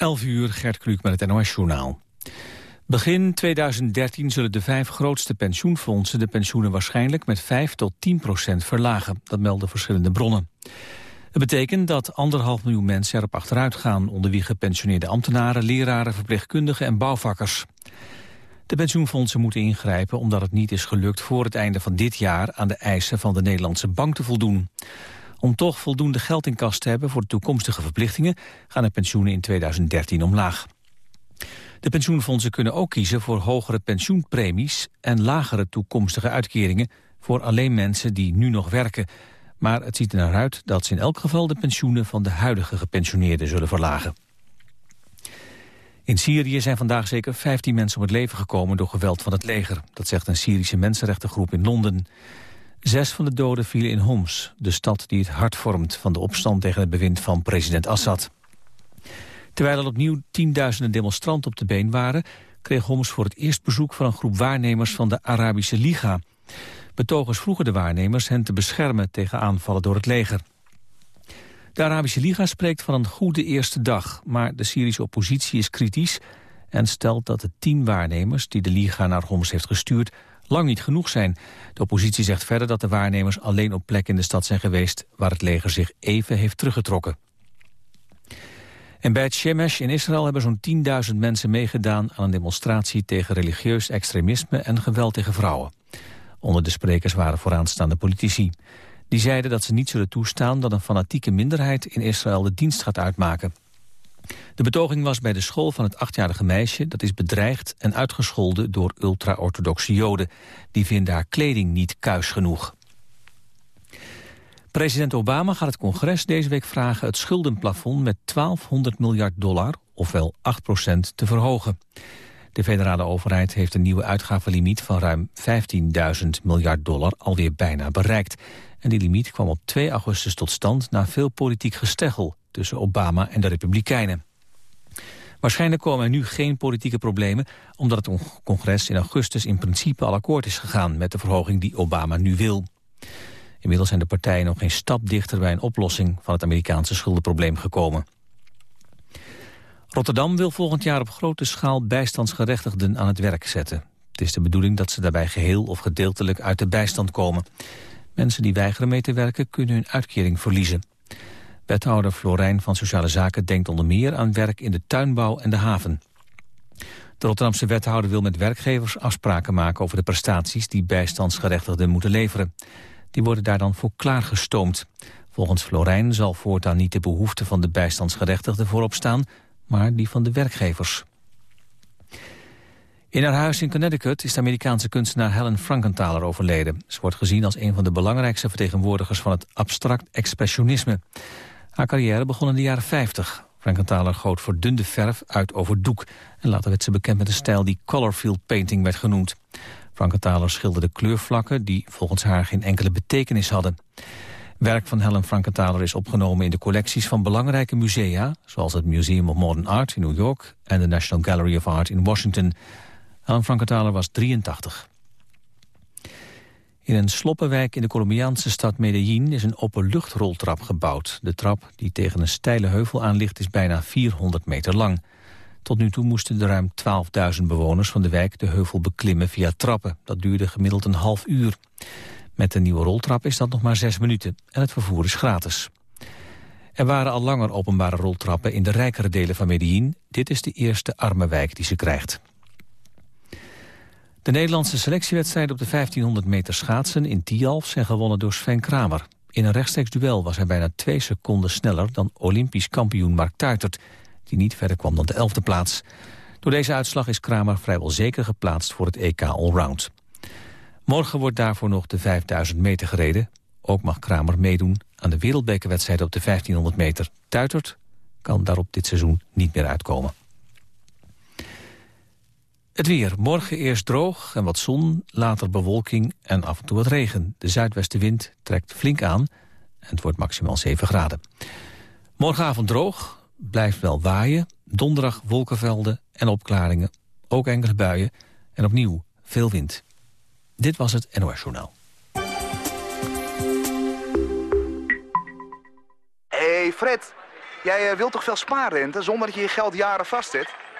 11 uur, Gert Kluk met het NOS-journaal. Begin 2013 zullen de vijf grootste pensioenfondsen de pensioenen waarschijnlijk met 5 tot 10 procent verlagen. Dat melden verschillende bronnen. Het betekent dat anderhalf miljoen mensen erop achteruit gaan, onder wie gepensioneerde ambtenaren, leraren, verpleegkundigen en bouwvakkers. De pensioenfondsen moeten ingrijpen omdat het niet is gelukt voor het einde van dit jaar aan de eisen van de Nederlandse bank te voldoen. Om toch voldoende geld in kas te hebben voor de toekomstige verplichtingen gaan de pensioenen in 2013 omlaag. De pensioenfondsen kunnen ook kiezen voor hogere pensioenpremies en lagere toekomstige uitkeringen voor alleen mensen die nu nog werken. Maar het ziet er naar uit dat ze in elk geval de pensioenen van de huidige gepensioneerden zullen verlagen. In Syrië zijn vandaag zeker 15 mensen om het leven gekomen door geweld van het leger. Dat zegt een Syrische mensenrechtengroep in Londen. Zes van de doden vielen in Homs, de stad die het hart vormt van de opstand tegen het bewind van president Assad. Terwijl er opnieuw tienduizenden demonstranten op de been waren, kreeg Homs voor het eerst bezoek van een groep waarnemers van de Arabische Liga. Betogers vroegen de waarnemers hen te beschermen tegen aanvallen door het leger. De Arabische Liga spreekt van een goede eerste dag, maar de Syrische oppositie is kritisch en stelt dat de tien waarnemers die de Liga naar Homs heeft gestuurd lang niet genoeg zijn. De oppositie zegt verder dat de waarnemers alleen op plekken in de stad zijn geweest waar het leger zich even heeft teruggetrokken. En bij het Shemesh in Israël hebben zo'n 10.000 mensen meegedaan aan een demonstratie tegen religieus extremisme en geweld tegen vrouwen. Onder de sprekers waren vooraanstaande politici. Die zeiden dat ze niet zullen toestaan dat een fanatieke minderheid in Israël de dienst gaat uitmaken. De betoging was bij de school van het achtjarige meisje... dat is bedreigd en uitgescholden door ultra-orthodoxe joden. Die vinden haar kleding niet kuis genoeg. President Obama gaat het congres deze week vragen... het schuldenplafond met 1200 miljard dollar, ofwel 8 procent, te verhogen. De federale overheid heeft een nieuwe uitgavenlimiet van ruim 15.000 miljard dollar alweer bijna bereikt. En die limiet kwam op 2 augustus tot stand na veel politiek gesteggel tussen Obama en de Republikeinen. Waarschijnlijk komen er nu geen politieke problemen... omdat het congres in augustus in principe al akkoord is gegaan... met de verhoging die Obama nu wil. Inmiddels zijn de partijen nog geen stap dichter bij een oplossing... van het Amerikaanse schuldenprobleem gekomen. Rotterdam wil volgend jaar op grote schaal bijstandsgerechtigden aan het werk zetten. Het is de bedoeling dat ze daarbij geheel of gedeeltelijk uit de bijstand komen. Mensen die weigeren mee te werken kunnen hun uitkering verliezen. Wethouder Florijn van Sociale Zaken denkt onder meer aan werk in de tuinbouw en de haven. De Rotterdamse wethouder wil met werkgevers afspraken maken over de prestaties die bijstandsgerechtigden moeten leveren. Die worden daar dan voor klaargestoomd. Volgens Florijn zal voortaan niet de behoefte van de bijstandsgerechtigden voorop staan, maar die van de werkgevers. In haar huis in Connecticut is de Amerikaanse kunstenaar Helen Frankenthaler overleden. Ze wordt gezien als een van de belangrijkste vertegenwoordigers van het abstract expressionisme. Haar carrière begon in de jaren 50. Frankenthaler goot verdunde verf uit over doek. En later werd ze bekend met een stijl die colorfield painting werd genoemd. Frankenthaler schilderde kleurvlakken die volgens haar geen enkele betekenis hadden. Werk van Helen Frankenthaler is opgenomen in de collecties van belangrijke musea... zoals het Museum of Modern Art in New York en de National Gallery of Art in Washington. Helen Frankenthaler was 83. In een sloppenwijk in de Colombiaanse stad Medellin is een openluchtroltrap gebouwd. De trap, die tegen een steile heuvel aan ligt, is bijna 400 meter lang. Tot nu toe moesten de ruim 12.000 bewoners van de wijk de heuvel beklimmen via trappen. Dat duurde gemiddeld een half uur. Met de nieuwe roltrap is dat nog maar zes minuten en het vervoer is gratis. Er waren al langer openbare roltrappen in de rijkere delen van Medellin. Dit is de eerste arme wijk die ze krijgt. De Nederlandse selectiewedstrijden op de 1500 meter schaatsen in Tialf zijn gewonnen door Sven Kramer. In een rechtstreeks duel was hij bijna twee seconden sneller dan Olympisch kampioen Mark Tuitert, die niet verder kwam dan de elfde plaats. Door deze uitslag is Kramer vrijwel zeker geplaatst voor het EK Allround. Morgen wordt daarvoor nog de 5000 meter gereden. Ook mag Kramer meedoen aan de wereldbekerwedstrijd op de 1500 meter. Tuitert kan daarop dit seizoen niet meer uitkomen. Het weer. Morgen eerst droog en wat zon, later bewolking en af en toe wat regen. De zuidwestenwind trekt flink aan en het wordt maximaal 7 graden. Morgenavond droog, blijft wel waaien. Donderdag wolkenvelden en opklaringen, ook enkele buien en opnieuw veel wind. Dit was het NOS Journaal. Hey Fred. Jij wilt toch veel spaarrente zonder dat je je geld jaren vastzet?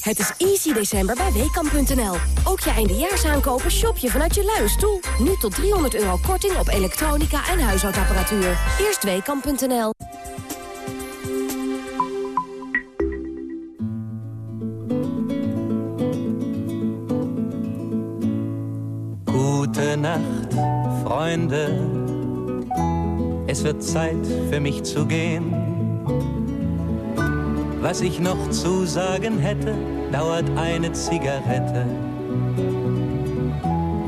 Het is easy december bij Weekamp.nl. Ook je eindejaarsaankopen shop je vanuit je luie stoel. Nu tot 300 euro korting op elektronica en huishoudapparatuur. Eerst Weekamp.nl. Gute Nacht, Freunde. Es wird Zeit für mich zu gehen. Was ich noch zu sagen hätte, dauert eine Zigarette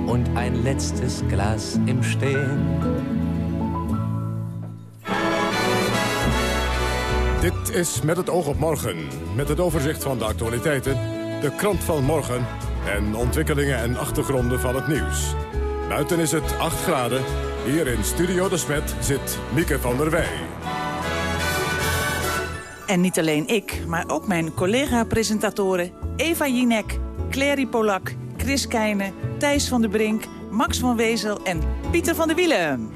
und ein letztes Glas im Stehen. Dit is Met het oog op morgen, met het overzicht van de actualiteiten, de krant van morgen en ontwikkelingen en achtergronden van het nieuws. Buiten is het 8 graden, hier in Studio De Smet zit Mieke van der Wij. En niet alleen ik, maar ook mijn collega-presentatoren... Eva Jinek, Clary Polak, Chris Keijnen, Thijs van der Brink... Max van Wezel en Pieter van der Wielen.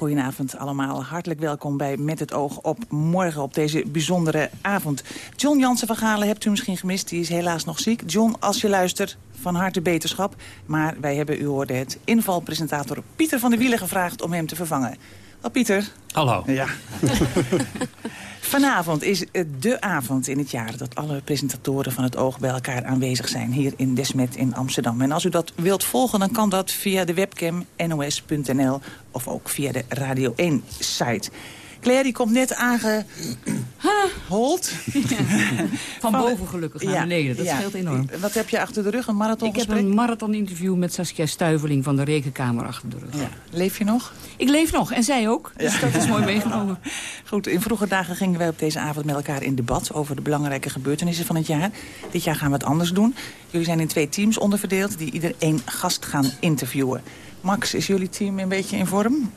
Goedenavond allemaal. Hartelijk welkom bij Met het oog op morgen op deze bijzondere avond. John Jansen van Galen hebt u misschien gemist. Die is helaas nog ziek. John, als je luistert, van harte beterschap. Maar wij hebben, u hoorde het, invalpresentator Pieter van der Wielen gevraagd om hem te vervangen. Wel, Pieter. Hallo. Ja. Vanavond is de avond in het jaar dat alle presentatoren van het oog bij elkaar aanwezig zijn. Hier in Desmet in Amsterdam. En als u dat wilt volgen, dan kan dat via de webcam nos.nl of ook via de Radio 1 site. Claire die komt net aangehold. Van boven gelukkig naar beneden, dat scheelt enorm. Wat heb je achter de rug, een marathon Ik heb een marathon-interview met Saskia Stuiveling van de Rekenkamer achter de rug. Leef je nog? Ik leef nog, en zij ook. Dus dat is mooi meegenomen. Goed, in vroege dagen gingen wij op deze avond met elkaar in debat... over de belangrijke gebeurtenissen van het jaar. Dit jaar gaan we het anders doen. Jullie zijn in twee teams onderverdeeld... die ieder één gast gaan interviewen. Max, is jullie team een beetje in vorm?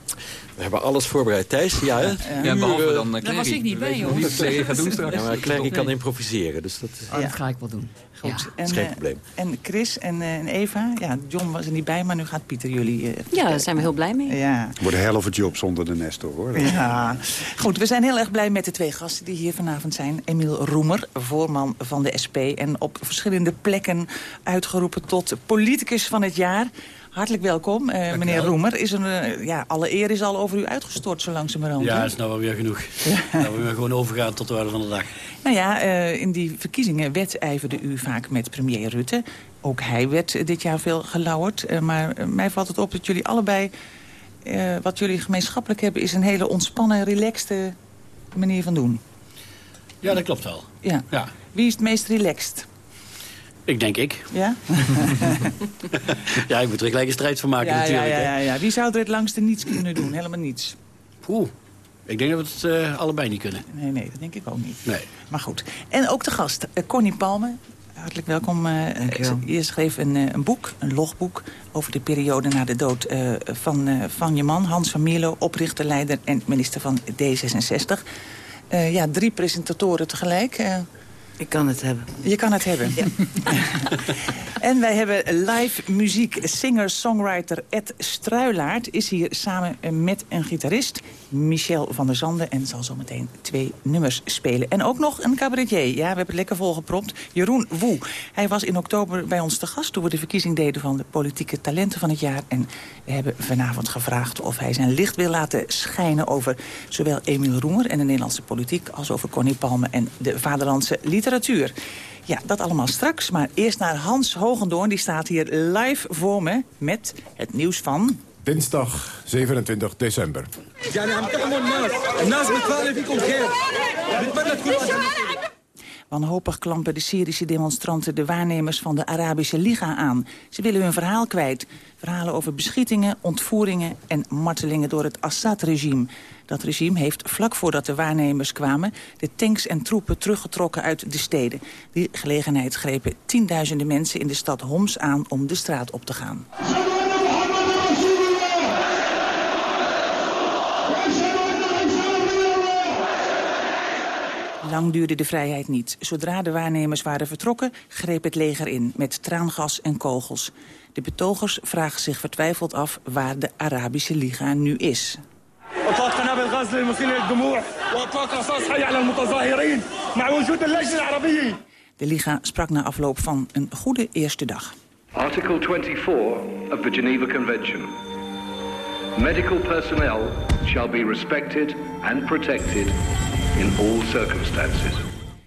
We hebben alles voorbereid. Thijs, ja, hè? Ja, behalve dan uh, Daar was ik niet bij, joh. Clary gaat doen straks. Ja, maar Clary kan improviseren, dus dat... Oh, dat ga ik wel doen. Goed. Ja. En, is geen uh, probleem. En Chris en, uh, en Eva, ja, John was er niet bij, maar nu gaat Pieter jullie... ja, daar zijn we heel blij mee. Ja. Wordt een helft job zonder de Nestor, hoor. Ja. Goed, we zijn heel erg blij met de twee gasten die hier vanavond zijn. Emiel Roemer, voorman van de SP en op verschillende plekken uitgeroepen tot politicus van het jaar... Hartelijk welkom, uh, meneer Roemer. Is een, uh, ja, alle eer is al over u uitgestort, zo langzamerhand. Ja, dat is nou wel weer genoeg. Ja. Dat we gewoon overgaan tot de orde van de dag. Nou ja, uh, in die verkiezingen wedijverde u vaak met premier Rutte. Ook hij werd dit jaar veel gelauwerd. maar mij valt het op dat jullie allebei... wat jullie gemeenschappelijk hebben... is een hele ontspannen, relaxte manier van doen. Ja, dat klopt wel. Ja. ja. Wie is het meest relaxed? Ik denk ik. Ja? ja, ik moet er gelijk een strijd van maken ja, natuurlijk. Ja, ja, ja. Wie zou er het langste niets kunnen doen? Helemaal niets. Oeh, ik denk dat we het uh, allebei niet kunnen. Nee, nee, dat denk ik ook niet. Nee. Maar goed. En ook de gast, uh, Connie Palme. Hartelijk welkom. Uh, je schreef een, een, boek, een logboek... over de periode na de dood van, van je man, Hans van Mierlo... oprichter, leider en minister van D66. ja, drie presentatoren tegelijk... Ik kan het hebben. Je kan het hebben. Ja. en wij hebben live muziek. Singer-songwriter Ed Struilaert is hier samen met een gitarist, Michel van der Zanden... en zal zo meteen twee nummers spelen. En ook nog een cabaretier. Ja, we hebben het lekker volgepropt. Jeroen Woe. Hij was in oktober bij ons te gast... toen we de verkiezing deden van de politieke talenten van het jaar. En we hebben vanavond gevraagd of hij zijn licht wil laten schijnen... over zowel Emiel Roemer en de Nederlandse politiek... als over Connie Palme en de vaderlandse literatuur. Ja, dat allemaal straks. Maar eerst naar Hans Hogendoorn. Die staat hier live voor me met het nieuws van... Dinsdag 27 december. Wanhopig klampen de Syrische demonstranten de waarnemers van de Arabische Liga aan. Ze willen hun verhaal kwijt. Verhalen over beschietingen, ontvoeringen en martelingen door het Assad-regime. Dat regime heeft vlak voordat de waarnemers kwamen... de tanks en troepen teruggetrokken uit de steden. Die gelegenheid grepen tienduizenden mensen in de stad Homs aan om de straat op te gaan. Lang duurde de vrijheid niet. Zodra de waarnemers waren vertrokken, greep het leger in... met traangas en kogels. De betogers vragen zich vertwijfeld af waar de Arabische Liga nu is. De Liga sprak na afloop van een goede eerste dag. Article 24 of the Geneva Convention. Medical personnel shall be respected and protected in all circumstances.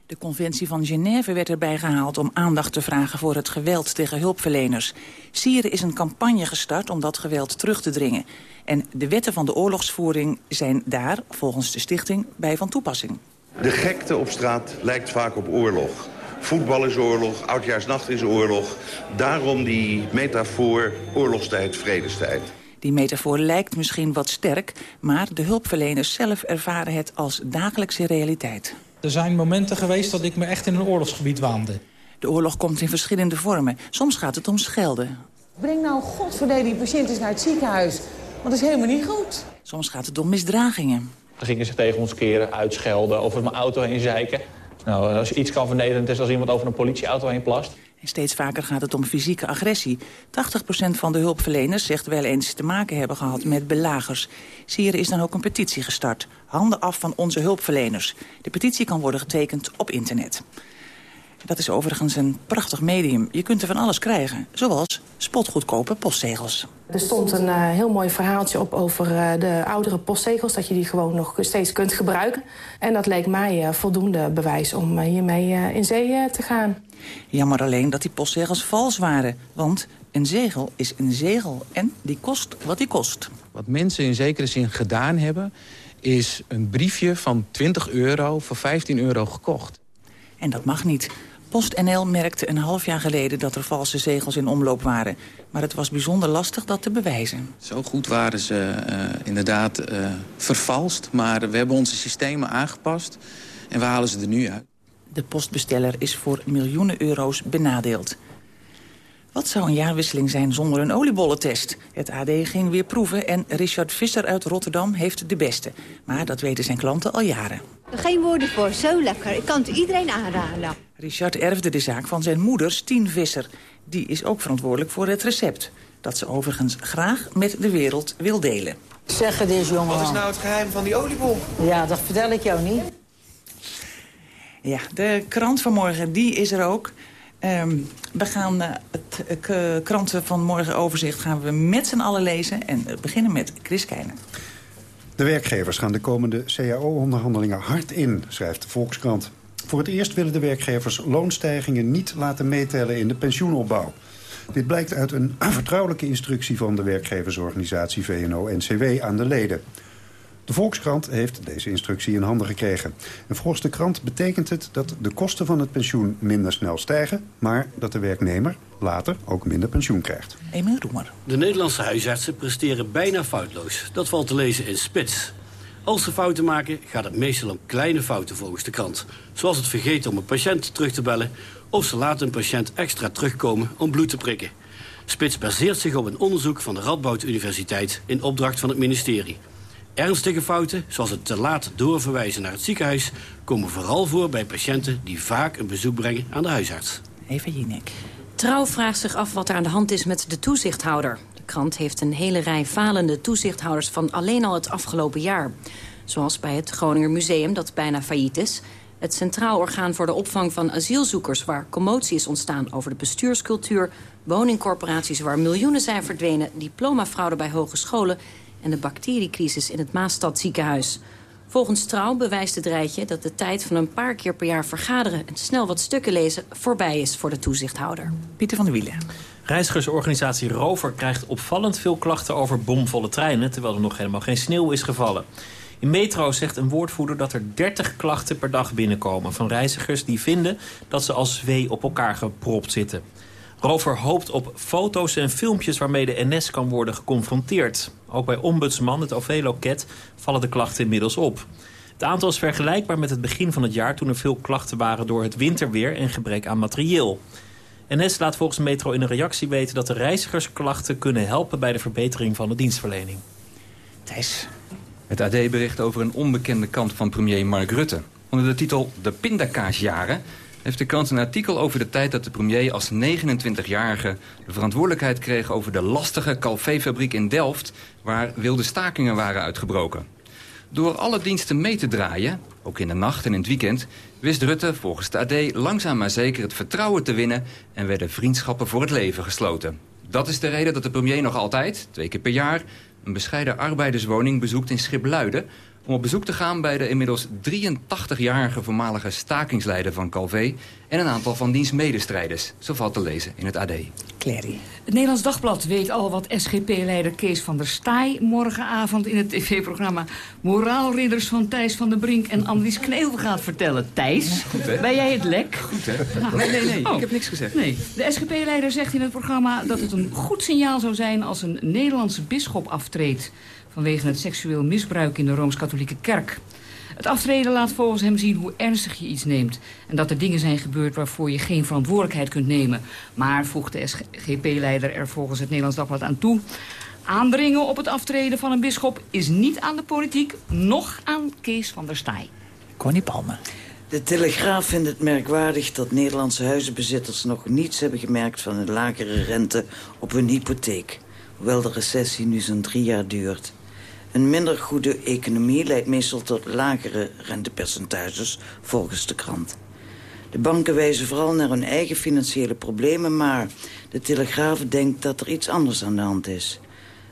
De conventie van Genève werd erbij gehaald om aandacht te vragen voor het geweld tegen hulpverleners. Sieren is een campagne gestart om dat geweld terug te dringen. En de wetten van de oorlogsvoering zijn daar, volgens de stichting, bij van toepassing. De gekte op straat lijkt vaak op oorlog. Voetbal is oorlog, oudjaarsnacht is oorlog. Daarom die metafoor oorlogstijd, vredestijd. Die metafoor lijkt misschien wat sterk, maar de hulpverleners zelf ervaren het als dagelijkse realiteit. Er zijn momenten geweest dat ik me echt in een oorlogsgebied waande. De oorlog komt in verschillende vormen. Soms gaat het om schelden. Breng nou godverdomme die patiënt naar het ziekenhuis. Want dat is helemaal niet goed. Soms gaat het om misdragingen. Dan gingen ze tegen ons keren, uitschelden, over mijn auto heen zeiken. Nou, als je iets kan vernederend is als iemand over een politieauto heen plast. Steeds vaker gaat het om fysieke agressie. 80% van de hulpverleners zegt wel eens te maken hebben gehad met belagers. Sieren is dan ook een petitie gestart. Handen af van onze hulpverleners. De petitie kan worden getekend op internet. Dat is overigens een prachtig medium. Je kunt er van alles krijgen, zoals spotgoedkope postzegels. Er stond een uh, heel mooi verhaaltje op over uh, de oudere postzegels... dat je die gewoon nog steeds kunt gebruiken. En dat leek mij uh, voldoende bewijs om hiermee in zee te gaan. Jammer alleen dat die postzegels vals waren. Want een zegel is een zegel en die kost wat die kost. Wat mensen in zekere zin gedaan hebben... is een briefje van 20 euro voor 15 euro gekocht. En dat mag niet. PostNL merkte een half jaar geleden dat er valse zegels in omloop waren. Maar het was bijzonder lastig dat te bewijzen. Zo goed waren ze uh, inderdaad uh, vervalst. Maar we hebben onze systemen aangepast en we halen ze er nu uit. De postbesteller is voor miljoenen euro's benadeeld. Wat zou een jaarwisseling zijn zonder een oliebollentest? Het AD ging weer proeven en Richard Visser uit Rotterdam heeft de beste. Maar dat weten zijn klanten al jaren. Geen woorden voor, zo lekker. Ik kan het iedereen aanraden. Richard erfde de zaak van zijn moeder, Stien Visser. Die is ook verantwoordelijk voor het recept. Dat ze overigens graag met de wereld wil delen. Zeg het eens, jongen. Wat is nou het geheim van die oliebol? Ja, dat vertel ik jou niet. Ja, de krant van morgen, die is er ook. Um, we gaan uh, het uh, kranten van morgen overzicht gaan we met z'n allen lezen. En we beginnen met Chris Keijnen. De werkgevers gaan de komende CAO-onderhandelingen hard in, schrijft de Volkskrant. Voor het eerst willen de werkgevers loonstijgingen niet laten meetellen in de pensioenopbouw. Dit blijkt uit een vertrouwelijke instructie van de werkgeversorganisatie VNO-NCW aan de leden. De Volkskrant heeft deze instructie in handen gekregen. En volgens de krant betekent het dat de kosten van het pensioen minder snel stijgen... maar dat de werknemer later ook minder pensioen krijgt. Emil Roemer. De Nederlandse huisartsen presteren bijna foutloos. Dat valt te lezen in Spits. Als ze fouten maken, gaat het meestal om kleine fouten volgens de krant. Zoals het vergeten om een patiënt terug te bellen... of ze laten een patiënt extra terugkomen om bloed te prikken. Spits baseert zich op een onderzoek van de Radboud Universiteit... in opdracht van het ministerie. Ernstige fouten, zoals het te laat doorverwijzen naar het ziekenhuis... komen vooral voor bij patiënten die vaak een bezoek brengen aan de huisarts. Even Jinek. Trouw vraagt zich af wat er aan de hand is met de toezichthouder. De krant heeft een hele rij falende toezichthouders van alleen al het afgelopen jaar. Zoals bij het Groninger Museum, dat bijna failliet is... het Centraal Orgaan voor de Opvang van Asielzoekers... waar commotie is ontstaan over de bestuurscultuur... woningcorporaties waar miljoenen zijn verdwenen... diplomafraude bij hogescholen en de bacteriecrisis in het Maastad ziekenhuis. Volgens Trouw bewijst het rijtje dat de tijd van een paar keer per jaar vergaderen... en snel wat stukken lezen voorbij is voor de toezichthouder. Pieter van der Wielen. Reizigersorganisatie Rover krijgt opvallend veel klachten over bomvolle treinen... terwijl er nog helemaal geen sneeuw is gevallen. In Metro zegt een woordvoerder dat er 30 klachten per dag binnenkomen... van reizigers die vinden dat ze als zwee op elkaar gepropt zitten. Rover hoopt op foto's en filmpjes waarmee de NS kan worden geconfronteerd. Ook bij ombudsman, het Ovelo-ket, vallen de klachten inmiddels op. Het aantal is vergelijkbaar met het begin van het jaar... toen er veel klachten waren door het winterweer en gebrek aan materieel. NS laat volgens Metro in een reactie weten dat de reizigersklachten kunnen helpen... bij de verbetering van de dienstverlening. Thijs. Het AD bericht over een onbekende kant van premier Mark Rutte. Onder de titel De pindakaasjaren heeft de krant een artikel over de tijd dat de premier als 29-jarige... de verantwoordelijkheid kreeg over de lastige Calvé-fabriek in Delft... waar wilde stakingen waren uitgebroken. Door alle diensten mee te draaien, ook in de nacht en in het weekend... wist Rutte volgens de AD langzaam maar zeker het vertrouwen te winnen... en werden vriendschappen voor het leven gesloten. Dat is de reden dat de premier nog altijd, twee keer per jaar... een bescheiden arbeiderswoning bezoekt in Schipluiden om op bezoek te gaan bij de inmiddels 83-jarige voormalige stakingsleider van Calvé... en een aantal van diens medestrijders. Zo valt te lezen in het AD. Clary. Het Nederlands Dagblad weet al wat SGP-leider Kees van der Staaij... morgenavond in het tv-programma Moraalridders van Thijs van der Brink... en Annelies Knevel gaat vertellen. Thijs, ben jij het lek? Goed, hè? Nee, nee, nee, ik heb niks gezegd. Nee, de SGP-leider zegt in het programma dat het een goed signaal zou zijn... als een Nederlandse bisschop aftreedt vanwege het seksueel misbruik in de Rooms-Katholieke Kerk. Het aftreden laat volgens hem zien hoe ernstig je iets neemt... en dat er dingen zijn gebeurd waarvoor je geen verantwoordelijkheid kunt nemen. Maar, voegt de SGP-leider er volgens het Nederlands Dagblad aan toe... aandringen op het aftreden van een bisschop is niet aan de politiek... noch aan Kees van der Staaij. Connie Palme. De Telegraaf vindt het merkwaardig dat Nederlandse huizenbezitters nog niets hebben gemerkt van een lagere rente op hun hypotheek. Hoewel de recessie nu zo'n drie jaar duurt. Een minder goede economie leidt meestal tot lagere rentepercentages, volgens de krant. De banken wijzen vooral naar hun eigen financiële problemen... maar de Telegraaf denkt dat er iets anders aan de hand is.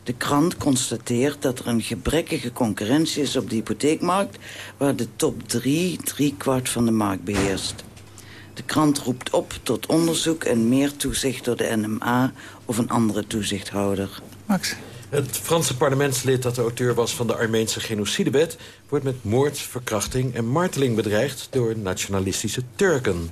De krant constateert dat er een gebrekkige concurrentie is op de hypotheekmarkt... waar de top drie, drie kwart van de markt beheerst. De krant roept op tot onderzoek en meer toezicht door de NMA... of een andere toezichthouder. Max. Het Franse parlementslid dat de auteur was van de Armeense genocidewet... wordt met moord, verkrachting en marteling bedreigd door nationalistische Turken.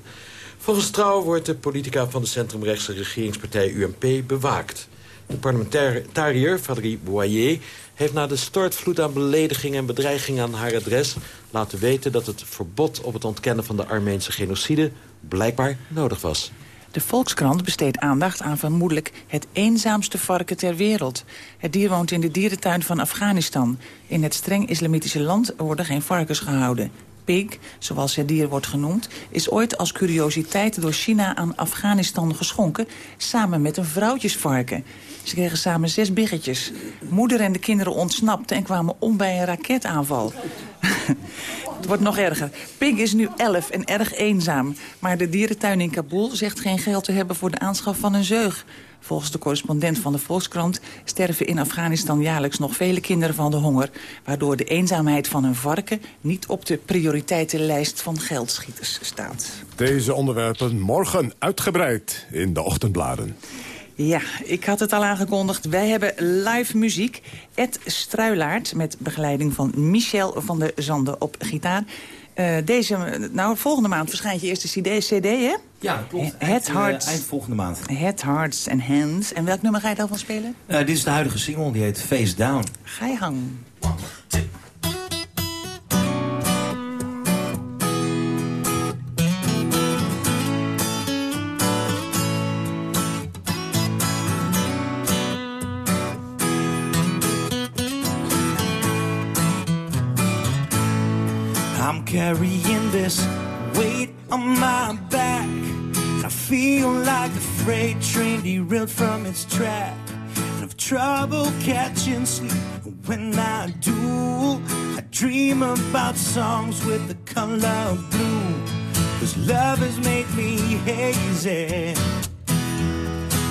Volgens Trouw wordt de politica van de centrumrechtse regeringspartij UMP bewaakt. De parlementariër, Valérie Boyer, heeft na de stortvloed aan beledigingen en bedreigingen aan haar adres... laten weten dat het verbod op het ontkennen van de Armeense genocide blijkbaar nodig was. De Volkskrant besteedt aandacht aan vermoedelijk het eenzaamste varken ter wereld. Het dier woont in de dierentuin van Afghanistan. In het streng islamitische land worden geen varkens gehouden. Pig, zoals het dier wordt genoemd, is ooit als curiositeit door China aan Afghanistan geschonken, samen met een vrouwtjesvarken. Ze kregen samen zes biggetjes. Moeder en de kinderen ontsnapten en kwamen om bij een raketaanval. Het wordt nog erger. Pig is nu 11 en erg eenzaam. Maar de dierentuin in Kabul zegt geen geld te hebben voor de aanschaf van een zeug. Volgens de correspondent van de Volkskrant sterven in Afghanistan jaarlijks nog vele kinderen van de honger. Waardoor de eenzaamheid van een varken niet op de prioriteitenlijst van geldschieters staat. Deze onderwerpen morgen uitgebreid in de ochtendbladen. Ja, ik had het al aangekondigd. Wij hebben live muziek. Ed Struilaert met begeleiding van Michel van der Zanden op gitaar. Uh, deze, nou, volgende maand verschijnt je eerste CD, CD hè? Ja, klopt. Het Hearts, eind volgende maand. Head, Hearts and Hands. En welk nummer ga je daarvan spelen? Uh, dit is de huidige single, die heet Face Down. Ga je hang. I'm carrying this weight on my back. I feel like a freight train derailed from its track. And I've trouble catching sleep. When I do, I dream about songs with the color blue. Cause love has made me hazy.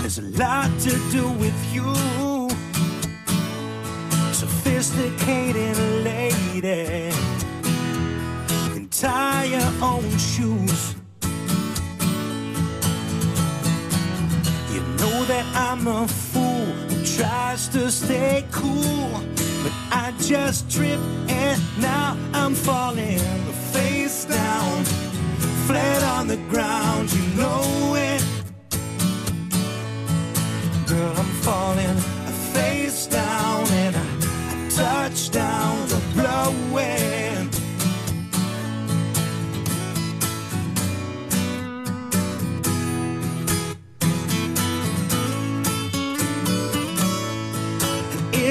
There's a lot to do with you. Sophisticated lady tie your own shoes. You know that I'm a fool who tries to stay cool But I just tripped and now I'm falling face down, flat on the ground. You know it. Girl, I'm falling face down and I, touch down the blowing.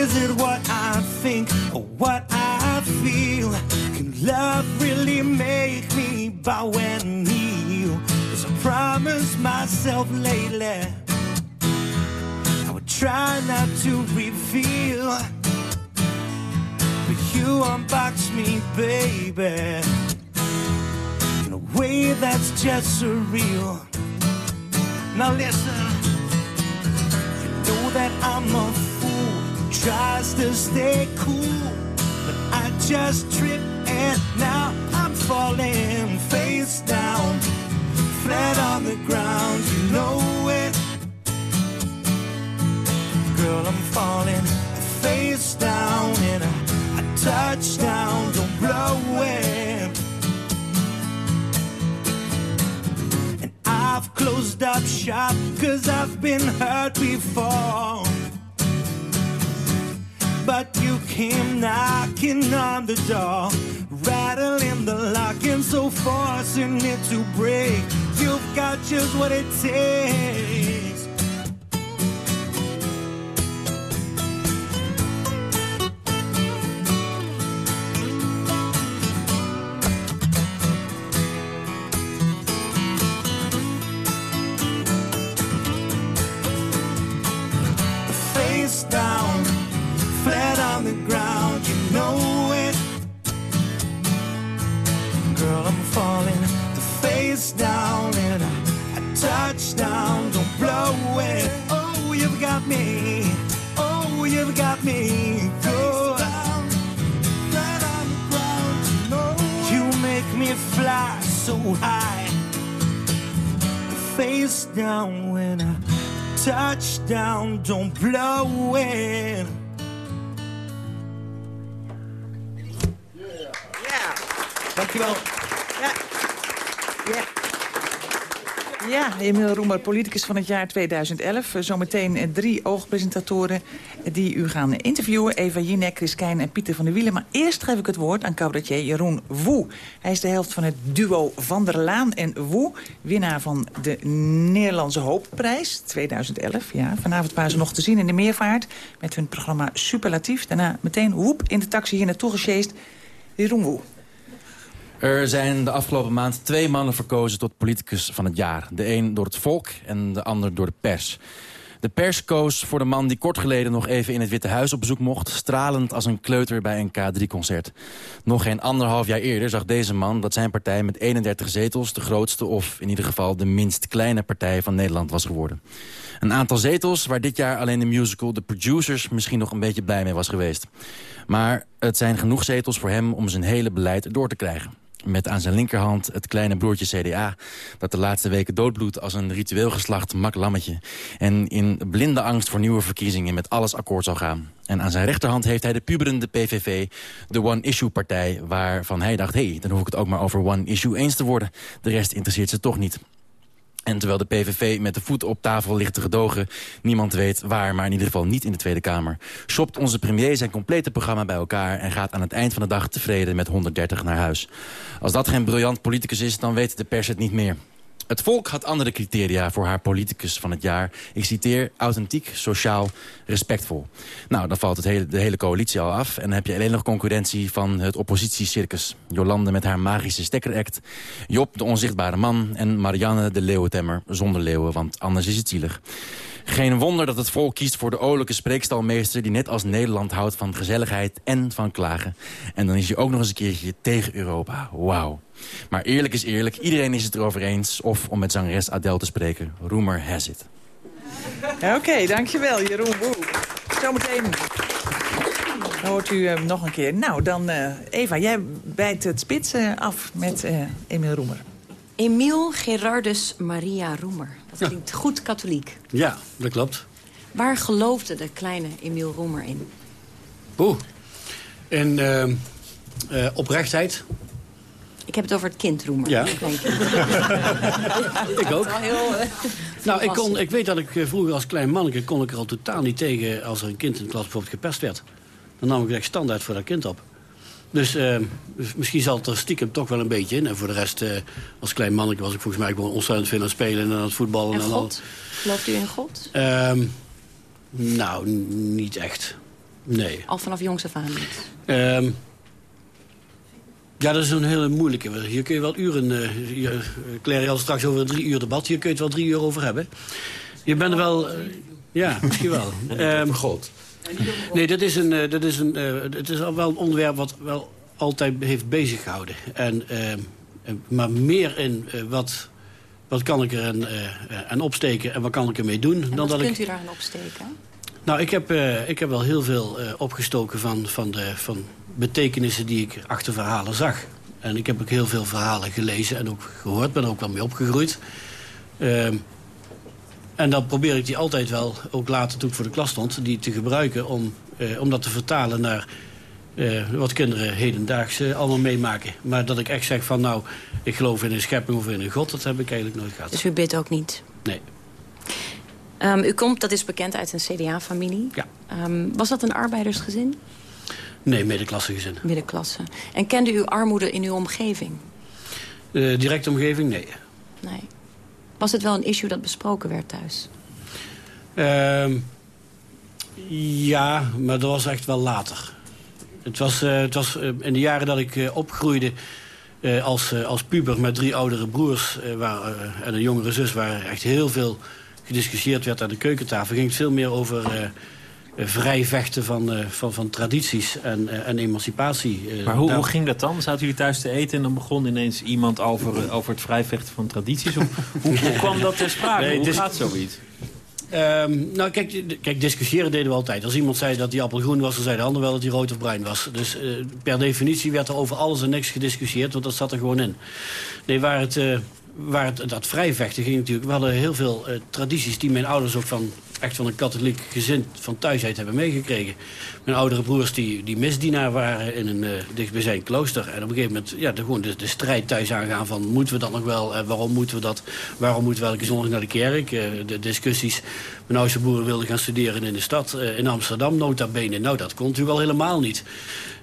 Is it what I think or what I feel? Can love really make me bow and kneel? Cause I promised myself lately I would try not to reveal. But you unbox me, baby, in a way that's just surreal. Now listen, you know that I'm a tries to stay cool, but I just trip and now I'm falling face down, flat on the ground. You know it, girl. I'm falling face down and a, a touchdown. Don't blow it. And I've closed up shop cause I've been hurt before. But you came knocking on the door, rattling the lock and so forcing it to break. You've got just what it takes. me go. You make me fly so high, face down when I touch down. Don't blow it. Yeah. Yeah. Dankjewel. Ja, Emiel Roemer, politicus van het jaar 2011. Eh, Zometeen eh, drie oogpresentatoren die u gaan interviewen. Eva Jinek, Chris Keijn en Pieter van der Wielen. Maar eerst geef ik het woord aan cabaretier Jeroen Woe. Hij is de helft van het duo Van der Laan en Woe. Winnaar van de Nederlandse Hoopprijs 2011. Ja, vanavond waren ze nog te zien in de Meervaart met hun programma Superlatief. Daarna meteen woep in de taxi hier naartoe gesjeest. Jeroen Woe. Er zijn de afgelopen maand twee mannen verkozen tot politicus van het jaar. De een door het volk en de ander door de pers. De pers koos voor de man die kort geleden nog even in het Witte Huis op bezoek mocht... stralend als een kleuter bij een K3-concert. Nog geen anderhalf jaar eerder zag deze man dat zijn partij met 31 zetels... de grootste of in ieder geval de minst kleine partij van Nederland was geworden. Een aantal zetels waar dit jaar alleen de musical The Producers... misschien nog een beetje blij mee was geweest. Maar het zijn genoeg zetels voor hem om zijn hele beleid door te krijgen met aan zijn linkerhand het kleine broertje CDA... dat de laatste weken doodbloedt als een ritueel geslacht maklammetje... en in blinde angst voor nieuwe verkiezingen met alles akkoord zal gaan. En aan zijn rechterhand heeft hij de puberende PVV, de One-Issue-partij... waarvan hij dacht, hé, hey, dan hoef ik het ook maar over One-Issue eens te worden. De rest interesseert ze toch niet. En terwijl de PVV met de voet op tafel ligt te gedogen... niemand weet waar, maar in ieder geval niet in de Tweede Kamer... shopt onze premier zijn complete programma bij elkaar... en gaat aan het eind van de dag tevreden met 130 naar huis. Als dat geen briljant politicus is, dan weet de pers het niet meer. Het volk had andere criteria voor haar politicus van het jaar. Ik citeer, authentiek, sociaal, respectvol. Nou, dan valt het hele, de hele coalitie al af. En dan heb je alleen nog concurrentie van het oppositiecircus. Jolande met haar magische stekkeract. Job, de onzichtbare man. En Marianne, de leeuwentemmer, zonder leeuwen, want anders is het zielig. Geen wonder dat het volk kiest voor de oorlijke spreekstalmeester... die net als Nederland houdt van gezelligheid en van klagen. En dan is hij ook nog eens een keertje tegen Europa. Wauw. Maar eerlijk is eerlijk, iedereen is het erover eens. Of om met zangeres Adele te spreken, rumor has it. Oké, dankjewel Jeroen Woe. Zometeen hoort u nog een keer. Nou, dan uh, Eva, jij bijt het spits af met uh, Emiel Roemer. Emiel Gerardus Maria Roemer. Dat klinkt goed katholiek. Ja, dat klopt. Waar geloofde de kleine Emiel Roemer in? Oeh, En uh, uh, oprechtheid. Ik heb het over het kind, Roemer. Ja. Kind. ik ook. Heel, eh, Nou, ik, kon, ik weet dat ik eh, vroeger als klein manneke... kon ik er al totaal niet tegen als er een kind in de klas bijvoorbeeld gepest werd. Dan nam ik echt standaard voor dat kind op. Dus, eh, dus misschien zat er stiekem toch wel een beetje in. En voor de rest, eh, als klein manneke was ik volgens mij gewoon ontzettend veel aan het spelen... en aan het voetballen. En en al. God? Gelooft u in God? Ehm, nou, niet echt. Nee. Al vanaf jongs af aan niet. Ehm, ja, dat is een hele moeilijke. Hier kun je wel uren... eh hier, Claire had straks over een drie uur debat. Hier kun je het wel drie uur over hebben. Je bent er wel... ja, misschien wel. Ehm God. Nee, dat is, een, eh, dat is, een, eh, het is al wel een onderwerp wat wel altijd heeft bezig gehouden. En, ehm, eh, maar meer in wat, wat kan ik er aan, aan opsteken en wat kan ik ermee doen... En dan wat dat kunt ik... u daaraan opsteken? Nou, ik heb, ik heb wel heel veel opgestoken van, van, de, van betekenissen die ik achter verhalen zag. En ik heb ook heel veel verhalen gelezen en ook gehoord. Ben er ook wel mee opgegroeid. En dan probeer ik die altijd wel, ook later toen ik voor de klas stond... die te gebruiken om, eh, om dat te vertalen naar eh, wat kinderen hedendaags eh, allemaal meemaken. Maar dat ik echt zeg van nou, ik geloof in een schepping of in een god... dat heb ik eigenlijk nooit gehad. Dus u bidt ook niet? Nee. Ehm, u komt, dat is bekend, uit een CDA-familie. Ja. Ehm, was dat een arbeidersgezin? Nee, middenklassegezin. Middenklasse. En kende u armoede in uw omgeving? De directe omgeving, nee. Nee. Was het wel een issue dat besproken werd thuis? Ehm, ja, maar dat was echt wel later. Het was, eh, het was eh, in de jaren dat ik eh, opgroeide als, als puber met drie oudere broers en een jongere zus... waar echt heel veel gediscussieerd werd aan de keukentafel... ging het veel meer over vrij vechten van, eh, van, van tradities en, eh, en emancipatie. eh, Maar hoe, daar- hoe ging dat dan? Zaten jullie thuis te eten en dan begon ineens iemand over, eh, over het vrijvechten van tradities? Hoe, hoe, hoe kwam dat ter sprake? Nee, hoe het is- gaat zoiets? Ehm, nou, kijk, kijk, discussiëren deden we altijd. Als iemand zei dat die appel groen was, dan zei de ander wel dat die rood of bruin was. Dus eh, per definitie werd er over alles en niks gediscussieerd, want dat zat er gewoon in. Nee, waar het, eh, waar het dat vrijvechten ging natuurlijk... we hadden heel veel eh, tradities die mijn ouders ook van echt van een katholiek gezin van thuis uit hebben meegekregen. Mijn oudere broers die, die misdienaar waren in een uh, dichtbijzijn klooster. En op een gegeven moment ja, de, gewoon de, de strijd thuis aangaan van moeten we dat nog wel? En waarom moeten we dat? Waarom moeten we elke zondag naar de kerk? De discussies. Mijn oudste broer wilde gaan studeren in de stad, in Amsterdam, nota bene. Nou, dat kon u wel helemaal niet.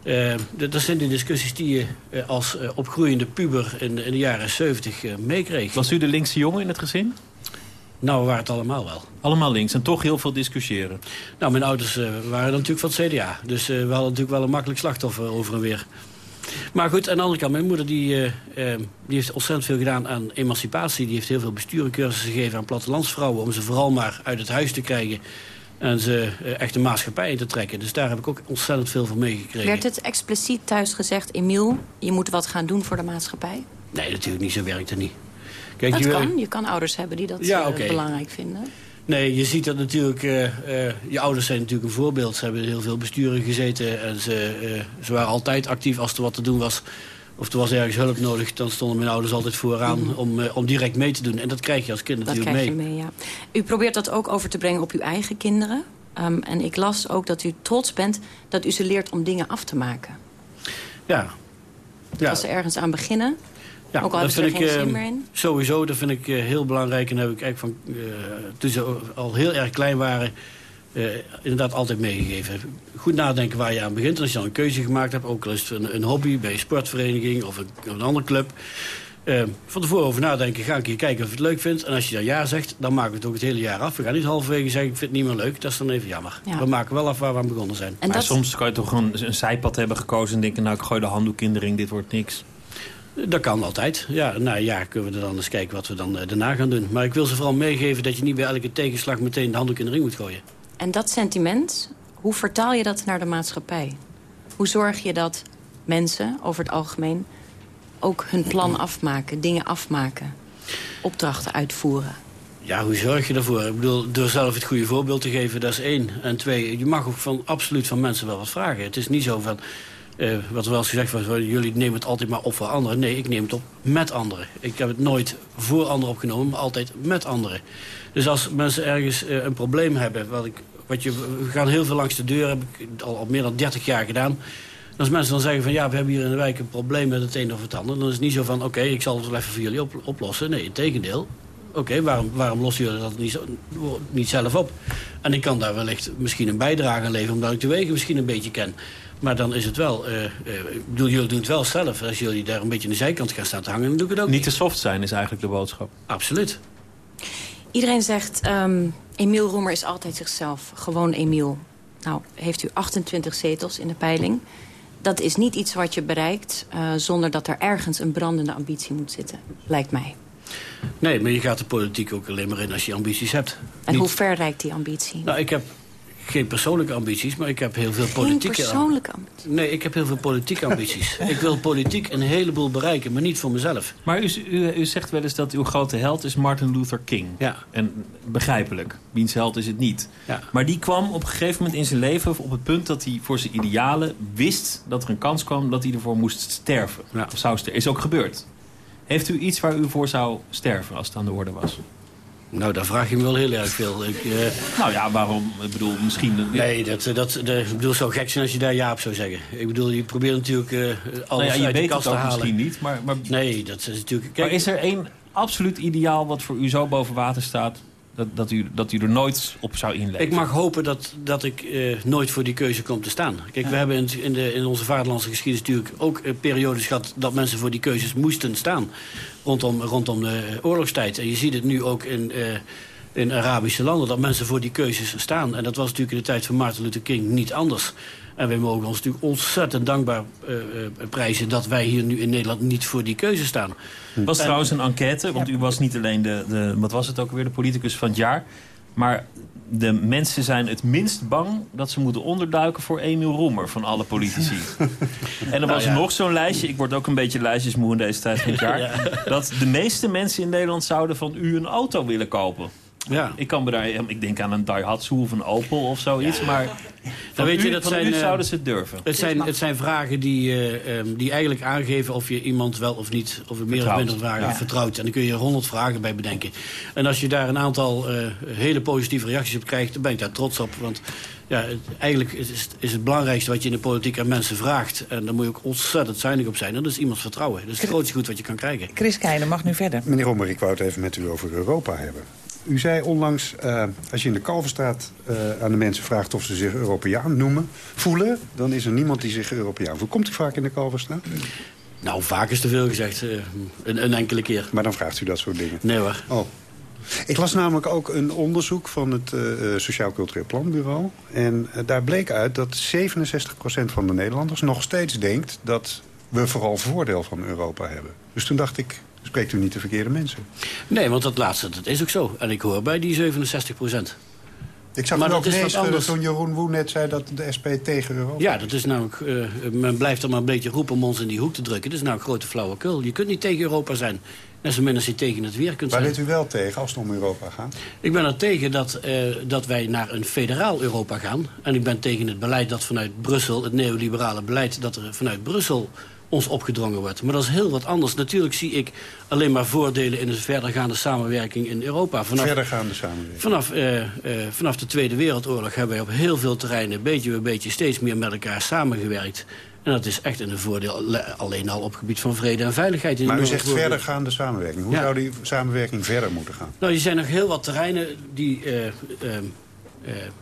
Uh, dat zijn de discussies die je uh, als uh, opgroeiende puber in, in de jaren 70 meekreeg. Was u de linkse jongen in het gezin? Nou, we waren het allemaal wel. Allemaal links en toch heel veel discussiëren? Nou, mijn ouders waren natuurlijk van het CDA. Dus we hadden natuurlijk wel een makkelijk slachtoffer over en weer. Maar goed, aan de andere kant, mijn moeder die, uh, die heeft ontzettend veel gedaan aan emancipatie. Die heeft heel veel besturencursussen gegeven aan plattelandsvrouwen... om ze vooral maar uit het huis te krijgen en ze echt de maatschappij in te trekken. Dus daar heb ik ook ontzettend veel van meegekregen. Werd het expliciet thuis gezegd... Emiel, je moet wat gaan doen voor de maatschappij? Nee, natuurlijk niet. Zo werkt het niet. Kijk, dat je kan. Je kan ouders hebben die dat ja, okay. belangrijk vinden. Nee, je ziet dat natuurlijk... Uh, uh, je ouders zijn natuurlijk een voorbeeld. Ze hebben heel veel besturen gezeten. En ze, ze waren altijd actief als er wat te doen was. Of er was ergens hulp nodig. Dan stonden mijn ouders altijd vooraan mm. om, om direct mee te doen. En dat krijg je als kind dat natuurlijk mee. Dat krijg je mee, ja. U probeert dat ook over te brengen op uw eigen kinderen. Um, en ik las ook dat u trots bent dat u ze leert om dingen af te maken. Ja. ja. Als ze ergens aan beginnen... Ja, Ook al dat vind ik er geen zin meer in? sowieso, dat vind ik uh, heel belangrijk. En heb ik eigenlijk van, uh, toen ze al heel erg klein waren, uh, inderdaad altijd meegegeven. Goed nadenken waar je aan begint. En als je dan een keuze gemaakt hebt, ook al is het een, een hobby bij een sportvereniging of een, een andere club. van tevoren over nadenken, ga een keer kijken of je het leuk vindt. En als je dan ja zegt, dan maken we het ook het hele jaar af. We gaan niet halverwege zeggen, ik vind het niet meer leuk. Dat is dan even jammer. Ja. We maken wel af waar we aan begonnen zijn. En maar dat... soms kan je toch een, een zijpad hebben gekozen en denken... nou, ik gooi de handdoek in de ring, dit wordt niks. Dat kan altijd. Ja, na een jaar kunnen we dan eens kijken wat we dan uh, daarna gaan doen. Maar ik wil ze vooral meegeven dat je niet bij elke tegenslag meteen de handdoek in de ring moet gooien. En dat sentiment, hoe vertaal je dat naar de maatschappij? Hoe zorg je dat mensen over het algemeen ook hun plan afmaken, dingen afmaken, opdrachten uitvoeren? Ja, hoe zorg je daarvoor? Ik bedoel, door zelf het goede voorbeeld te geven, dat is één. En twee, je mag ook van, absoluut van mensen wel wat vragen. Het is niet zo van... Uh, wat er wel eens gezegd was, jullie nemen het altijd maar op voor anderen. Nee, ik neem het op met anderen. Ik heb het nooit voor anderen opgenomen, maar altijd met anderen. Dus als mensen ergens uh, een probleem hebben... Wat ik, wat je, we gaan heel veel langs de deur, heb ik al, al meer dan 30 jaar gedaan... En als mensen dan zeggen van ja, we hebben hier in de wijk een probleem met het een of het ander... dan is het niet zo van oké, ik zal het wel even voor jullie op- oplossen. Nee, in tegendeel. Oké, waarom, waarom lossen jullie dat niet, zo, niet zelf op? En ik kan daar wellicht misschien een bijdrage aan leveren... omdat ik de wegen misschien een beetje ken. Maar dan is het wel... eh, eh, ik bedoel, jullie doen het wel zelf. Als jullie daar een beetje aan de zijkant gaan staan te hangen... dan doe ik het ook Niet te soft zijn is eigenlijk de boodschap. Absoluut. Iedereen zegt, ehm Emiel Roemer is altijd zichzelf. Gewoon Emiel. Nou, heeft u 28 zetels in de peiling. Dat is niet iets wat je bereikt eh, zonder dat er ergens een brandende ambitie moet zitten. Lijkt mij. Nee, maar je gaat de politiek ook alleen maar in als je ambities hebt. En Niet- hoe ver reikt die ambitie? Nou, ik heb geen persoonlijke ambities, maar ik heb heel veel politieke... persoonlijke ambities? Nee, ik heb heel veel politieke ambities. ik wil politiek een heleboel bereiken, maar niet voor mezelf. Maar u, u, u zegt wel eens dat uw grote held is Martin Luther King. Ja. En begrijpelijk, wiens held is het niet. Ja. Maar die kwam op een gegeven moment in zijn leven op het punt dat hij voor zijn idealen wist dat er een kans kwam dat hij ervoor moest sterven. Of zou sterven. Is ook gebeurd. Heeft u iets waar u voor zou sterven als het aan de orde was? Nou, daar vraag je me wel heel erg veel. Ik, eh, Nou ja, waarom? Ik bedoel, misschien... Nee, dat, dat, dat, ik bedoel, het zou gek zijn als je daar ja op zou zeggen. Ik bedoel, je probeert natuurlijk eh alles Nou ja, uit de kast te halen. misschien niet, maar... maar Nee, dat is natuurlijk... Kijk, maar is er één absoluut ideaal wat voor u zo boven water staat... dat, dat, u, dat u er nooit op zou inleven? Ik mag hopen dat, dat ik eh, nooit voor die keuze kom te staan. Kijk, we hebben in, in, de, in onze vaderlandse geschiedenis natuurlijk ook eh, periodes gehad... dat mensen voor die keuzes moesten staan rondom, rondom de oorlogstijd. En je ziet het nu ook in, eh, in Arabische landen, dat mensen voor die keuzes staan. En dat was natuurlijk in de tijd van Martin Luther King niet anders. En wij mogen ons natuurlijk ontzettend dankbaar eh, eh, prijzen... dat wij hier nu in Nederland niet voor die keuze staan. Het was En- trouwens een enquête, want u was niet alleen de, de... wat was het ook weer, de politicus van het jaar... maar de mensen zijn het minst bang dat ze moeten onderduiken voor Emiel Roemer van alle politici. En er Nou was ja. nog zo'n lijstje, ik word ook een beetje lijstjesmoe in deze tijd van het jaar... Ja. dat de meeste mensen in Nederland zouden van u een auto willen kopen. Ja. Ik, kan me daar, ik denk aan een Daihatsu of een Opel of zoiets, maar van, Dan weet je, dat van zijn, u eh, zouden ze het durven. Het zijn, het zijn vragen die, eh, ehm, die eigenlijk aangeven of je iemand wel of niet... of het meer of Vertrouwt. minder vragen Ja. vertrouwt. En dan kun je honderd vragen bij bedenken. En als je daar een aantal eh, hele positieve reacties op krijgt... dan ben ik daar trots op. Want ja, het- eigenlijk is, is- is het belangrijkste wat je in de politiek aan mensen vraagt. En daar moet je ook ontzettend zuinig op zijn. En dat is iemands vertrouwen. Dat is het grootste goed wat je kan krijgen. Chris Keijnen mag nu verder. Meneer Rommer, ik wou het even met u over Europa hebben. U zei onlangs, eh, als je in de Kalverstraat eh, aan de mensen vraagt of ze zich Europeaan noemen, voelen, dan is er niemand die zich Europeaan voelt. Komt u vaak in de Kalverstraat? Nou, vaak is te veel gezegd. eh, een, een enkele keer. Maar dan vraagt u dat soort dingen? Nee hoor. Oh. Ik las namelijk ook een onderzoek van het Sociaal Cultureel Planbureau. En daar bleek uit dat 67% van de Nederlanders nog steeds denkt... dat we vooral voordeel van Europa hebben. Dus toen dacht ik, spreekt u niet de verkeerde mensen. Nee, want dat laatste, dat is ook zo. En ik hoor bij die 67 procent. Ik zag Maar u ook dat is wat toen Jeroen Woe net zei dat de SP tegen Europa Ja, dat is namelijk... eh, men blijft er maar een beetje roepen om ons in die hoek te drukken. Dat is nou een grote flauwekul. Je kunt niet tegen Europa zijn. Net zo min als je tegen het weer kunt Waar zijn. bent u wel tegen als het om Europa gaat? Ik ben er tegen dat, eh, dat wij naar een federaal Europa gaan. En ik ben tegen het beleid dat vanuit Brussel... het neoliberale beleid dat er vanuit Brussel ons opgedrongen wordt. Maar dat is heel wat anders. Natuurlijk zie ik alleen maar voordelen in een verdergaande samenwerking in Europa. Vanaf, Verdergaande samenwerking. Vanaf, eh, eh, vanaf de Tweede Wereldoorlog hebben wij op heel veel terreinen... beetje bij beetje steeds meer met elkaar samengewerkt. En dat is echt een voordeel le- alleen al op het gebied van vrede en veiligheid. in Maar u zegt verdergaande samenwerking. Hoe Ja. zou die samenwerking verder moeten gaan? Nou, er zijn nog heel wat terreinen die, eh, ehm, eh,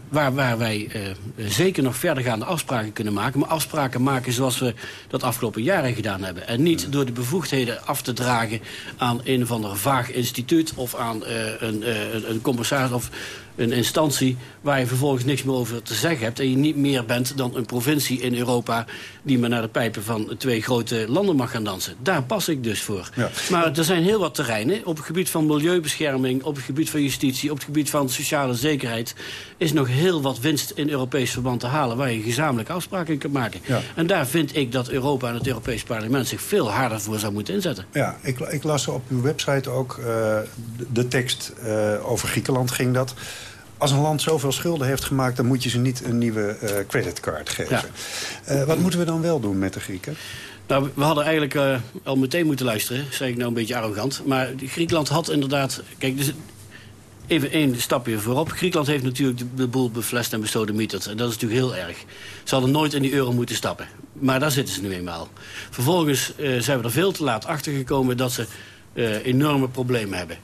waar, waar wij eh, zeker nog verdergaande afspraken kunnen maken. Maar afspraken maken zoals we dat afgelopen jaren gedaan hebben. En niet door de bevoegdheden af te dragen aan een of ander vaag instituut... of aan eh, een, eh, een, een commissaris of een instantie waar je vervolgens niks meer over te zeggen hebt... en je niet meer bent dan een provincie in Europa... die maar naar de pijpen van twee grote landen mag gaan dansen. Daar pas ik dus voor. Maar er zijn heel wat terreinen op het gebied van milieubescherming... op het gebied van justitie, op het gebied van sociale zekerheid... is nog heel wat winst in Europees verband te halen... waar je gezamenlijke afspraken kunt maken. En daar vind ik dat Europa en het Europees Parlement... zich veel harder voor zou moeten inzetten. Ja, ik, ik las op uw website ook eh, de, de tekst eh, over Griekenland ging dat. Als een land zoveel schulden heeft gemaakt... dan moet je ze niet een nieuwe eh, creditcard geven. Eh, wat moeten we dan wel doen met de Grieken? Nou, we hadden eigenlijk eh, al meteen moeten luisteren. Zeg ik nou een beetje arrogant. Maar Griekenland had inderdaad... Kijk, dus even één stapje voorop. Griekenland heeft natuurlijk de boel beflest en besodemieterd. En dat is natuurlijk heel erg. Ze hadden nooit in die euro moeten stappen. Maar daar zitten ze nu eenmaal. Vervolgens zijn we er veel te laat achter gekomen dat ze enorme problemen hebben.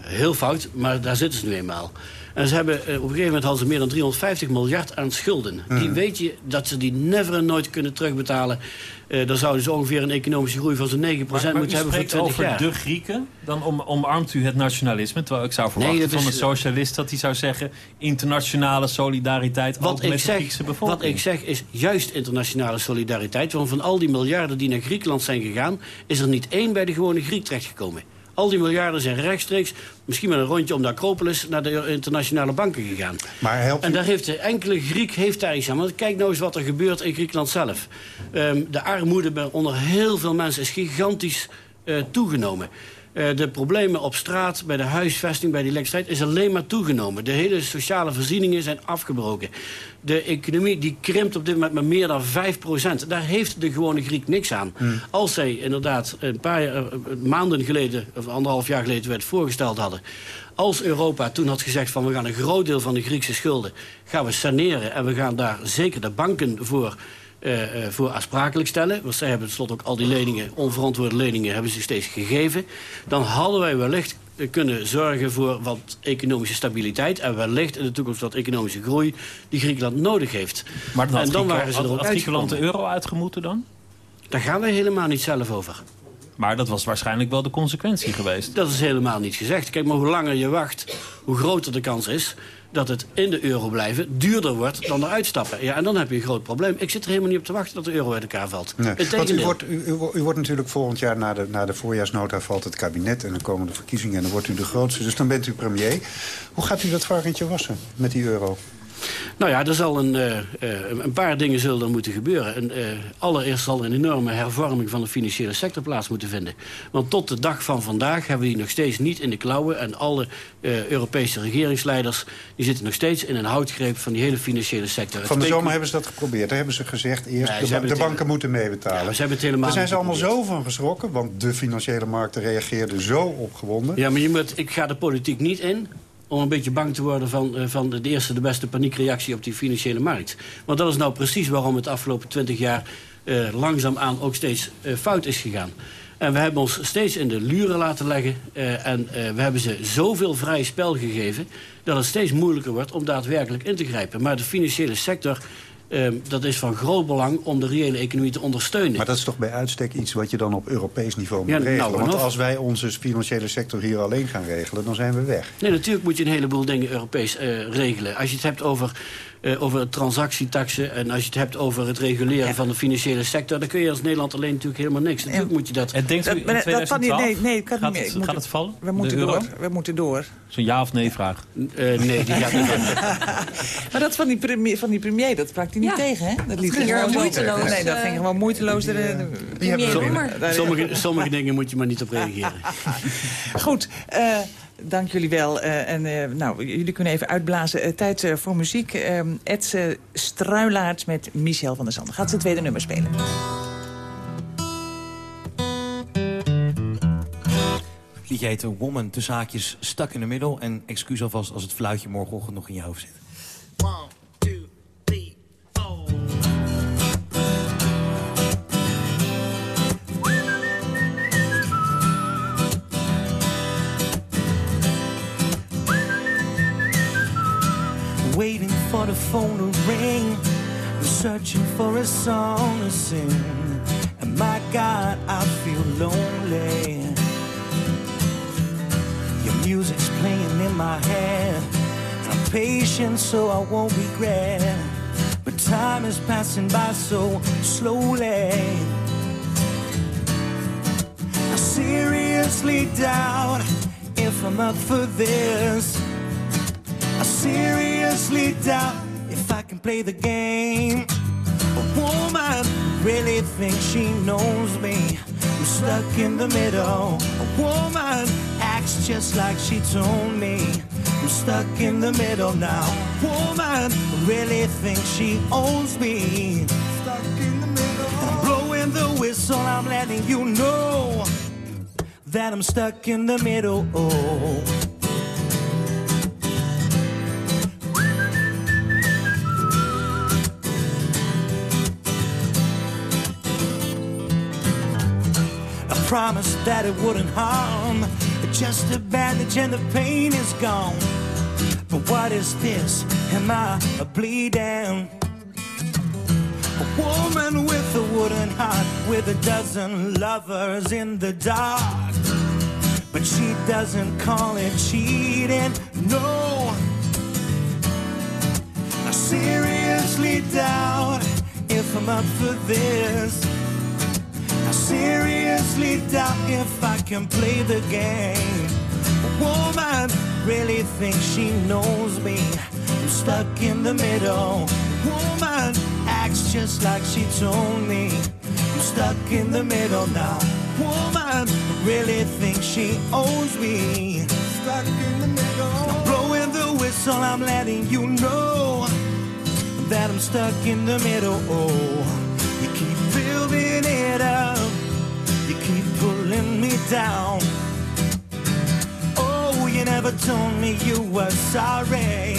Heel fout, maar daar zitten ze nu eenmaal. En ze hebben, op een gegeven moment hadden ze meer dan 350 miljard aan schulden. Die weet je dat ze die never en nooit kunnen terugbetalen. Uh, dan zouden ze ongeveer een economische groei van zo'n 9% Maar, maar moeten hebben voor spreekt 20 over jaar. de Grieken, dan om, omarmt u het nationalisme. Terwijl ik zou verwachten Nee, van is- een socialist dat hij zou zeggen... internationale solidariteit ook Wat met ik, de zeg, Griekse bevolking. wat ik zeg is juist internationale solidariteit. Want van al die miljarden die naar Griekenland zijn gegaan... is er niet één bij de gewone Griek terechtgekomen. Al die miljarden zijn rechtstreeks, misschien met een rondje om de Acropolis... naar de internationale banken gegaan. Maar helpt En daar heeft de enkele Griek heeft daar iets aan. Want kijk nou eens wat er gebeurt in Griekenland zelf. Ehm, de armoede onder heel veel mensen is gigantisch eh, toegenomen. Eh, de problemen op straat, bij de huisvesting, bij de elektriciteit... is alleen maar toegenomen. De hele sociale voorzieningen zijn afgebroken. De economie die krimpt op dit moment met meer dan 5% Daar heeft de gewone Griek niks aan. Als zij inderdaad een paar eh, maanden geleden... of anderhalf jaar geleden werd voorgesteld hadden... als Europa toen had gezegd van we gaan een groot deel van de Griekse schulden... gaan we saneren en we gaan daar zeker de banken voor... eh, eh, voor aansprakelijk stellen. Want zij hebben tenslotte ook al die leningen, onverantwoorde leningen, hebben ze steeds gegeven. Dan hadden wij wellicht eh, kunnen zorgen voor wat economische stabiliteit. En wellicht in de toekomst wat economische groei die Griekenland nodig heeft. Maar dan en dan waren ze er had- Griekenland de euro uitgemoeten dan? Daar gaan wij helemaal niet zelf over. Maar dat was waarschijnlijk wel de consequentie geweest. Dat is helemaal niet gezegd. Kijk, maar hoe langer je wacht, hoe groter de kans is dat het in de euro blijven duurder wordt dan eruit stappen. Ja, en dan heb je een groot probleem. Ik zit er helemaal niet op te wachten dat de euro uit elkaar valt. Nee. Want u wordt, u, u, u wordt natuurlijk volgend jaar na de, na de voorjaarsnota valt het kabinet... en dan komen de verkiezingen en dan wordt u de grootste. Dus dan bent u premier. Hoe gaat u dat varkentje wassen met die euro? Nou ja, er zal een, eh, eh, een paar dingen zullen er moeten gebeuren. En, eh, allereerst zal er een enorme hervorming van de financiële sector plaats moeten vinden. Want tot de dag van vandaag hebben we die nog steeds niet in de klauwen. En alle Europese regeringsleiders die zitten nog steeds in een houtgreep van die hele financiële sector. Van de zomer hebben ze dat geprobeerd. Daar hebben ze gezegd eerst, Nee, de, ze banken moeten meebetalen. Ja, ze hebben het helemaal Daar zijn ze allemaal zo van geschrokken, want de financiële markten reageerden zo opgewonden. Ja, maar je moet, ik ga de politiek niet in om een beetje bang te worden van, eh, van de eerste de beste paniekreactie op die financiële markt. Want dat is nou precies waarom het afgelopen twintig jaar eh, langzaamaan ook steeds eh, fout is gegaan. En we hebben ons steeds in de luren laten leggen. en we hebben ze zoveel vrij spel gegeven... dat het steeds moeilijker wordt om daadwerkelijk in te grijpen. Maar de financiële sector, eh, dat is van groot belang... om de reële economie te ondersteunen. Maar dat is toch bij uitstek iets wat je dan op Europees niveau moet Ja, nou, regelen. en Want of. als wij onze financiële sector hier alleen gaan regelen, dan zijn we weg. Nee, natuurlijk moet je een heleboel dingen Europees eh, regelen. Als je het hebt over, eh over transactietaxen... en als je het hebt over het reguleren van de financiële sector... dan kun je als Nederland alleen natuurlijk helemaal niks. Natuurlijk moet je dat... En denkt u in Dat- maar dat kan niet- 2012? nee, nee, het kan gaat, niet meer. het, moet gaat het- vallen? We moeten de euro? door. We moeten door. Zo'n ja of nee vraag. nee, die gaat niet Maar dat van die, premier, van die premier, dat sprak hij niet Ja. tegen, hè? Dat liet ging hij gewoon moeiteloos, Nee, dat eh, ging gewoon moeiteloos. de- de- Die hebben premier sommige, Daar- sommige, sommige dingen moet je maar niet op reageren. Goed, eh, dank jullie wel. Eh, en eh, nou, jullie kunnen even uitblazen. Eh, tijd eh, voor muziek. Eh Ed eh, Struilaert met Michel van der Zanden. Gaat ze het tweede nummer spelen. Liedje heet Woman, tussen haakjes, stak in de middel. En excuus alvast als het fluitje morgenochtend nog in je hoofd zit. Waiting for the phone to ring, I'm searching for a song to sing. And my God, I feel lonely. Your music's playing in my head. I'm patient, so I won't regret. But time is passing by so slowly. I seriously doubt if I'm up for this. Seriously doubt if I can play the game. A woman really thinks she knows me. I'm stuck in the middle. A woman acts just like she told me. I'm stuck in the middle now. A Woman really thinks she owns me. Stuck in the middle. I'm blowing the whistle, I'm letting you know that I'm stuck in the middle. Promised that it wouldn't harm. Just a bandage and the pain is gone. But what is this? Am I bleeding? A woman with a wooden heart, with a dozen lovers in the dark. But she doesn't call it cheating, no. I seriously doubt if I'm up for this. Seriously doubt if I can play the game. A woman really thinks she knows me. I'm stuck in the middle. Woman acts just like she told me. I'm stuck in the middle now. Woman really thinks she owns me. Stuck in the middle. I'm blowing the whistle, I'm letting you know that I'm stuck in the middle. Oh, you keep building it down. Oh, you never told me you were sorry.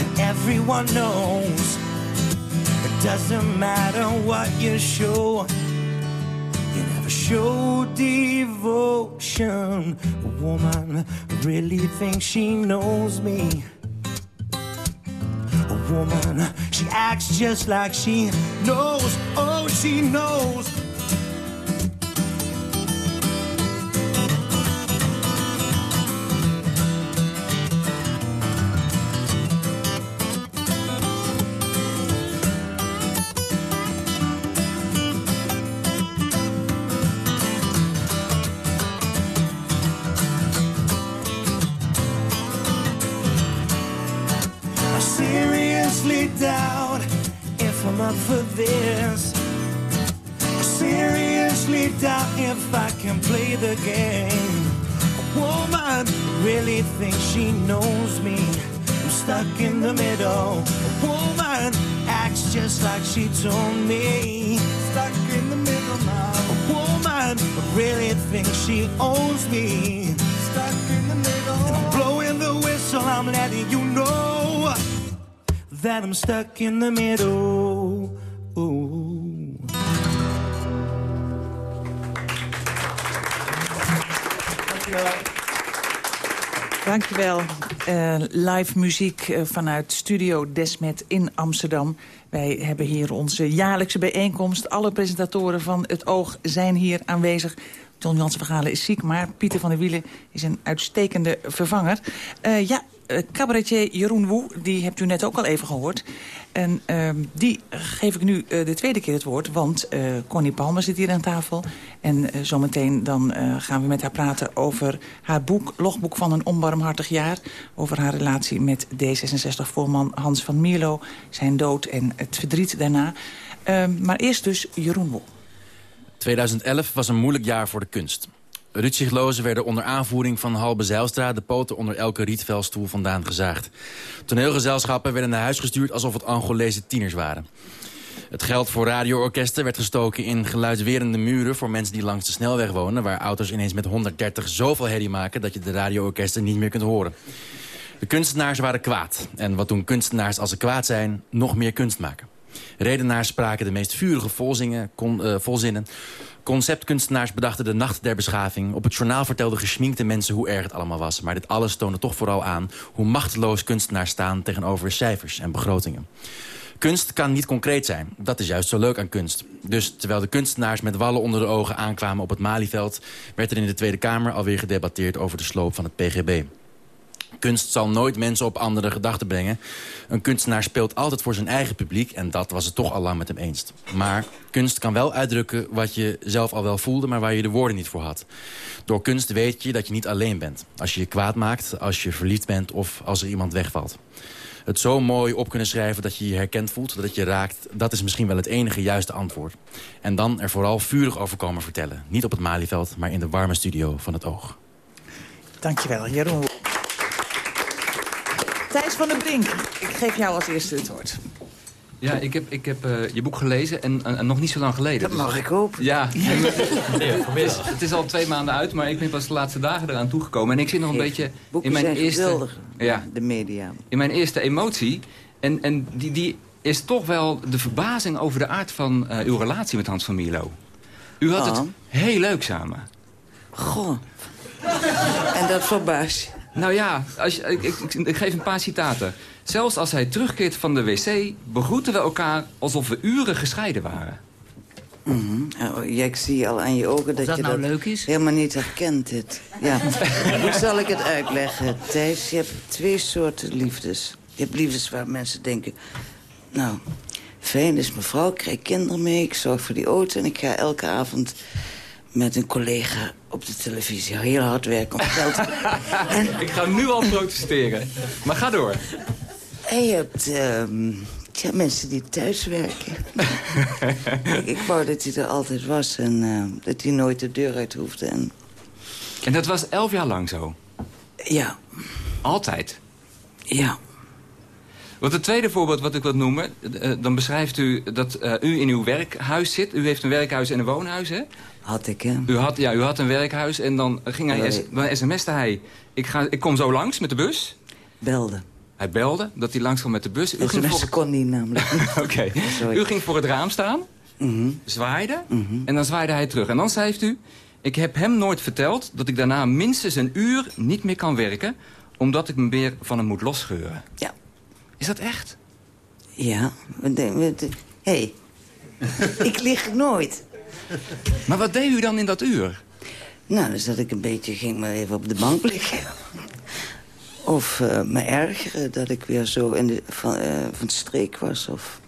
And everyone knows it doesn't matter what you show. You never show devotion. A woman really thinks she knows me. A woman, she acts just like she knows. Oh, she knows. Game. A woman really thinks she knows me. I'm stuck in the middle. A woman acts just like she told me. Stuck in the middle now. A woman really thinks she owns me. Stuck in the middle. And I'm blowing the whistle, I'm letting you know that I'm stuck in the middle. Dankjewel. Eh live muziek eh, vanuit Studio Desmet in Amsterdam. Wij hebben hier onze jaarlijkse bijeenkomst. Alle presentatoren van Het Oog zijn hier aanwezig. John Jansen Vergalen is ziek, maar Pieter van der Wielen is een uitstekende vervanger. Eh, ja, eh, cabaretier Jeroen Woe, die hebt u net ook al even gehoord. En ehm, die geef ik nu eh, de tweede keer het woord, want eh, Connie Palmer zit hier aan tafel. En zometeen dan gaan we met haar praten over haar boek... Logboek van een onbarmhartig jaar. Over haar relatie met D66-voorman Hans van Mierlo. Zijn dood en het verdriet daarna. Ehm, maar eerst dus Jeroen Woe. 2011 was een moeilijk jaar voor de kunst. Rutzichtlozen werden onder aanvoering van Halbe Zijlstra... de poten onder elke rietvelstoel vandaan gezaagd. Toneelgezelschappen werden naar huis gestuurd... alsof het Angolese tieners waren. Het geld voor radioorkesten werd gestoken in geluidswerende muren... voor mensen die langs de snelweg wonen... waar auto's ineens met 130 zoveel herrie maken... dat je de radioorkesten niet meer kunt horen. De kunstenaars waren kwaad. En wat doen kunstenaars als ze kwaad zijn? Nog meer kunst maken. Redenaars spraken de meest vurige volzingen, kon, eh, volzinnen. Conceptkunstenaars bedachten de nacht der beschaving. Op het journaal vertelden geschminkte mensen hoe erg het allemaal was. Maar dit alles toonde toch vooral aan hoe machteloos kunstenaars staan... tegenover cijfers en begrotingen. Kunst kan niet concreet zijn. Dat is juist zo leuk aan kunst. Dus terwijl de kunstenaars met wallen onder de ogen aankwamen op het Malieveld... werd er in de Tweede Kamer alweer gedebatteerd over de sloop van het PGB. Kunst zal nooit mensen op andere gedachten brengen. Een kunstenaar speelt altijd voor zijn eigen publiek... en dat was het toch al lang met hem eens. Maar kunst kan wel uitdrukken wat je zelf al wel voelde... maar waar je de woorden niet voor had. Door kunst weet je dat je niet alleen bent. Als je je kwaad maakt, als je verliefd bent... of als er iemand wegvalt. Het zo mooi op kunnen schrijven dat je je herkend voelt... dat je raakt, dat is misschien wel het enige juiste antwoord. En dan er vooral vurig over komen vertellen. Niet op het Malieveld, maar in de warme studio van het oog. Dankjewel, Jeroen. Thijs van den Brink, ik geef jou als eerste het woord. Ja, ik heb, ik heb eh, je boek gelezen en, en, en nog niet zo lang geleden. Dat mag ik hopen. Ja, het, is, het is al twee maanden uit, maar ik ben pas de laatste dagen eraan toegekomen. En ik zit nog een beetje boeken in mijn zijn eerste... geweldig, Ja, de media. in mijn eerste emotie. En, en die, die is toch wel de verbazing over de aard van eh, uw relatie met Hans van Mierlo. U had het Oh. heel leuk samen. Goh. En dat verbaast je. Nou ja, als je, ik, ik, ik- ik geef een paar citaten. Zelfs als hij terugkeert van de wc... begroeten we elkaar alsof we uren gescheiden waren. Mhm. Oh, ja, ik zie al aan je ogen dat, dat je nou dat leuk is? helemaal niet herkent. Dit. Ja. Hoe zal ik het uitleggen? Thijs, je hebt twee soorten liefdes. Je hebt liefdes waar mensen denken... Nou, fijn is mevrouw, ik krijg kinderen mee... ik zorg voor die auto en ik ga elke avond met een collega op de televisie. Heel hard werken om geld. Ik ga nu al protesteren. Maar ga door. En je hebt ehm, mensen die thuis werken. ik, ik wou dat hij er altijd was en eh, dat hij nooit de deur uit hoefde. En, En dat was elf jaar lang zo? Ja. Altijd? Ja. Want het tweede voorbeeld wat ik wil noemen... eh, dan beschrijft u dat eh, u in uw werkhuis zit. U heeft een werkhuis en een woonhuis, hè? Had ik, hè? U had, ja, u had een werkhuis en dan ging hij, s- dan sms'te hij... Ik, ga, ik kom zo langs met de bus. Belde. Hij belde dat hij langs kwam met de bus. U ging voor het... kon niet namelijk. Oké. U ging voor het raam staan, Mhm. zwaaide en dan zwaaide hij terug. En dan schrijft u... Ik heb hem nooit verteld dat ik daarna minstens een uur niet meer kan werken... omdat ik me weer van hem moet losscheuren. Ja. Is dat echt? Ja. Hé, hey. ik lig nooit. Maar wat deed u dan in dat uur? Nou, dan zat ik een beetje, ging maar even op de bank liggen. Of eh, me ergeren dat ik weer zo in de, van, eh, van streek was. Of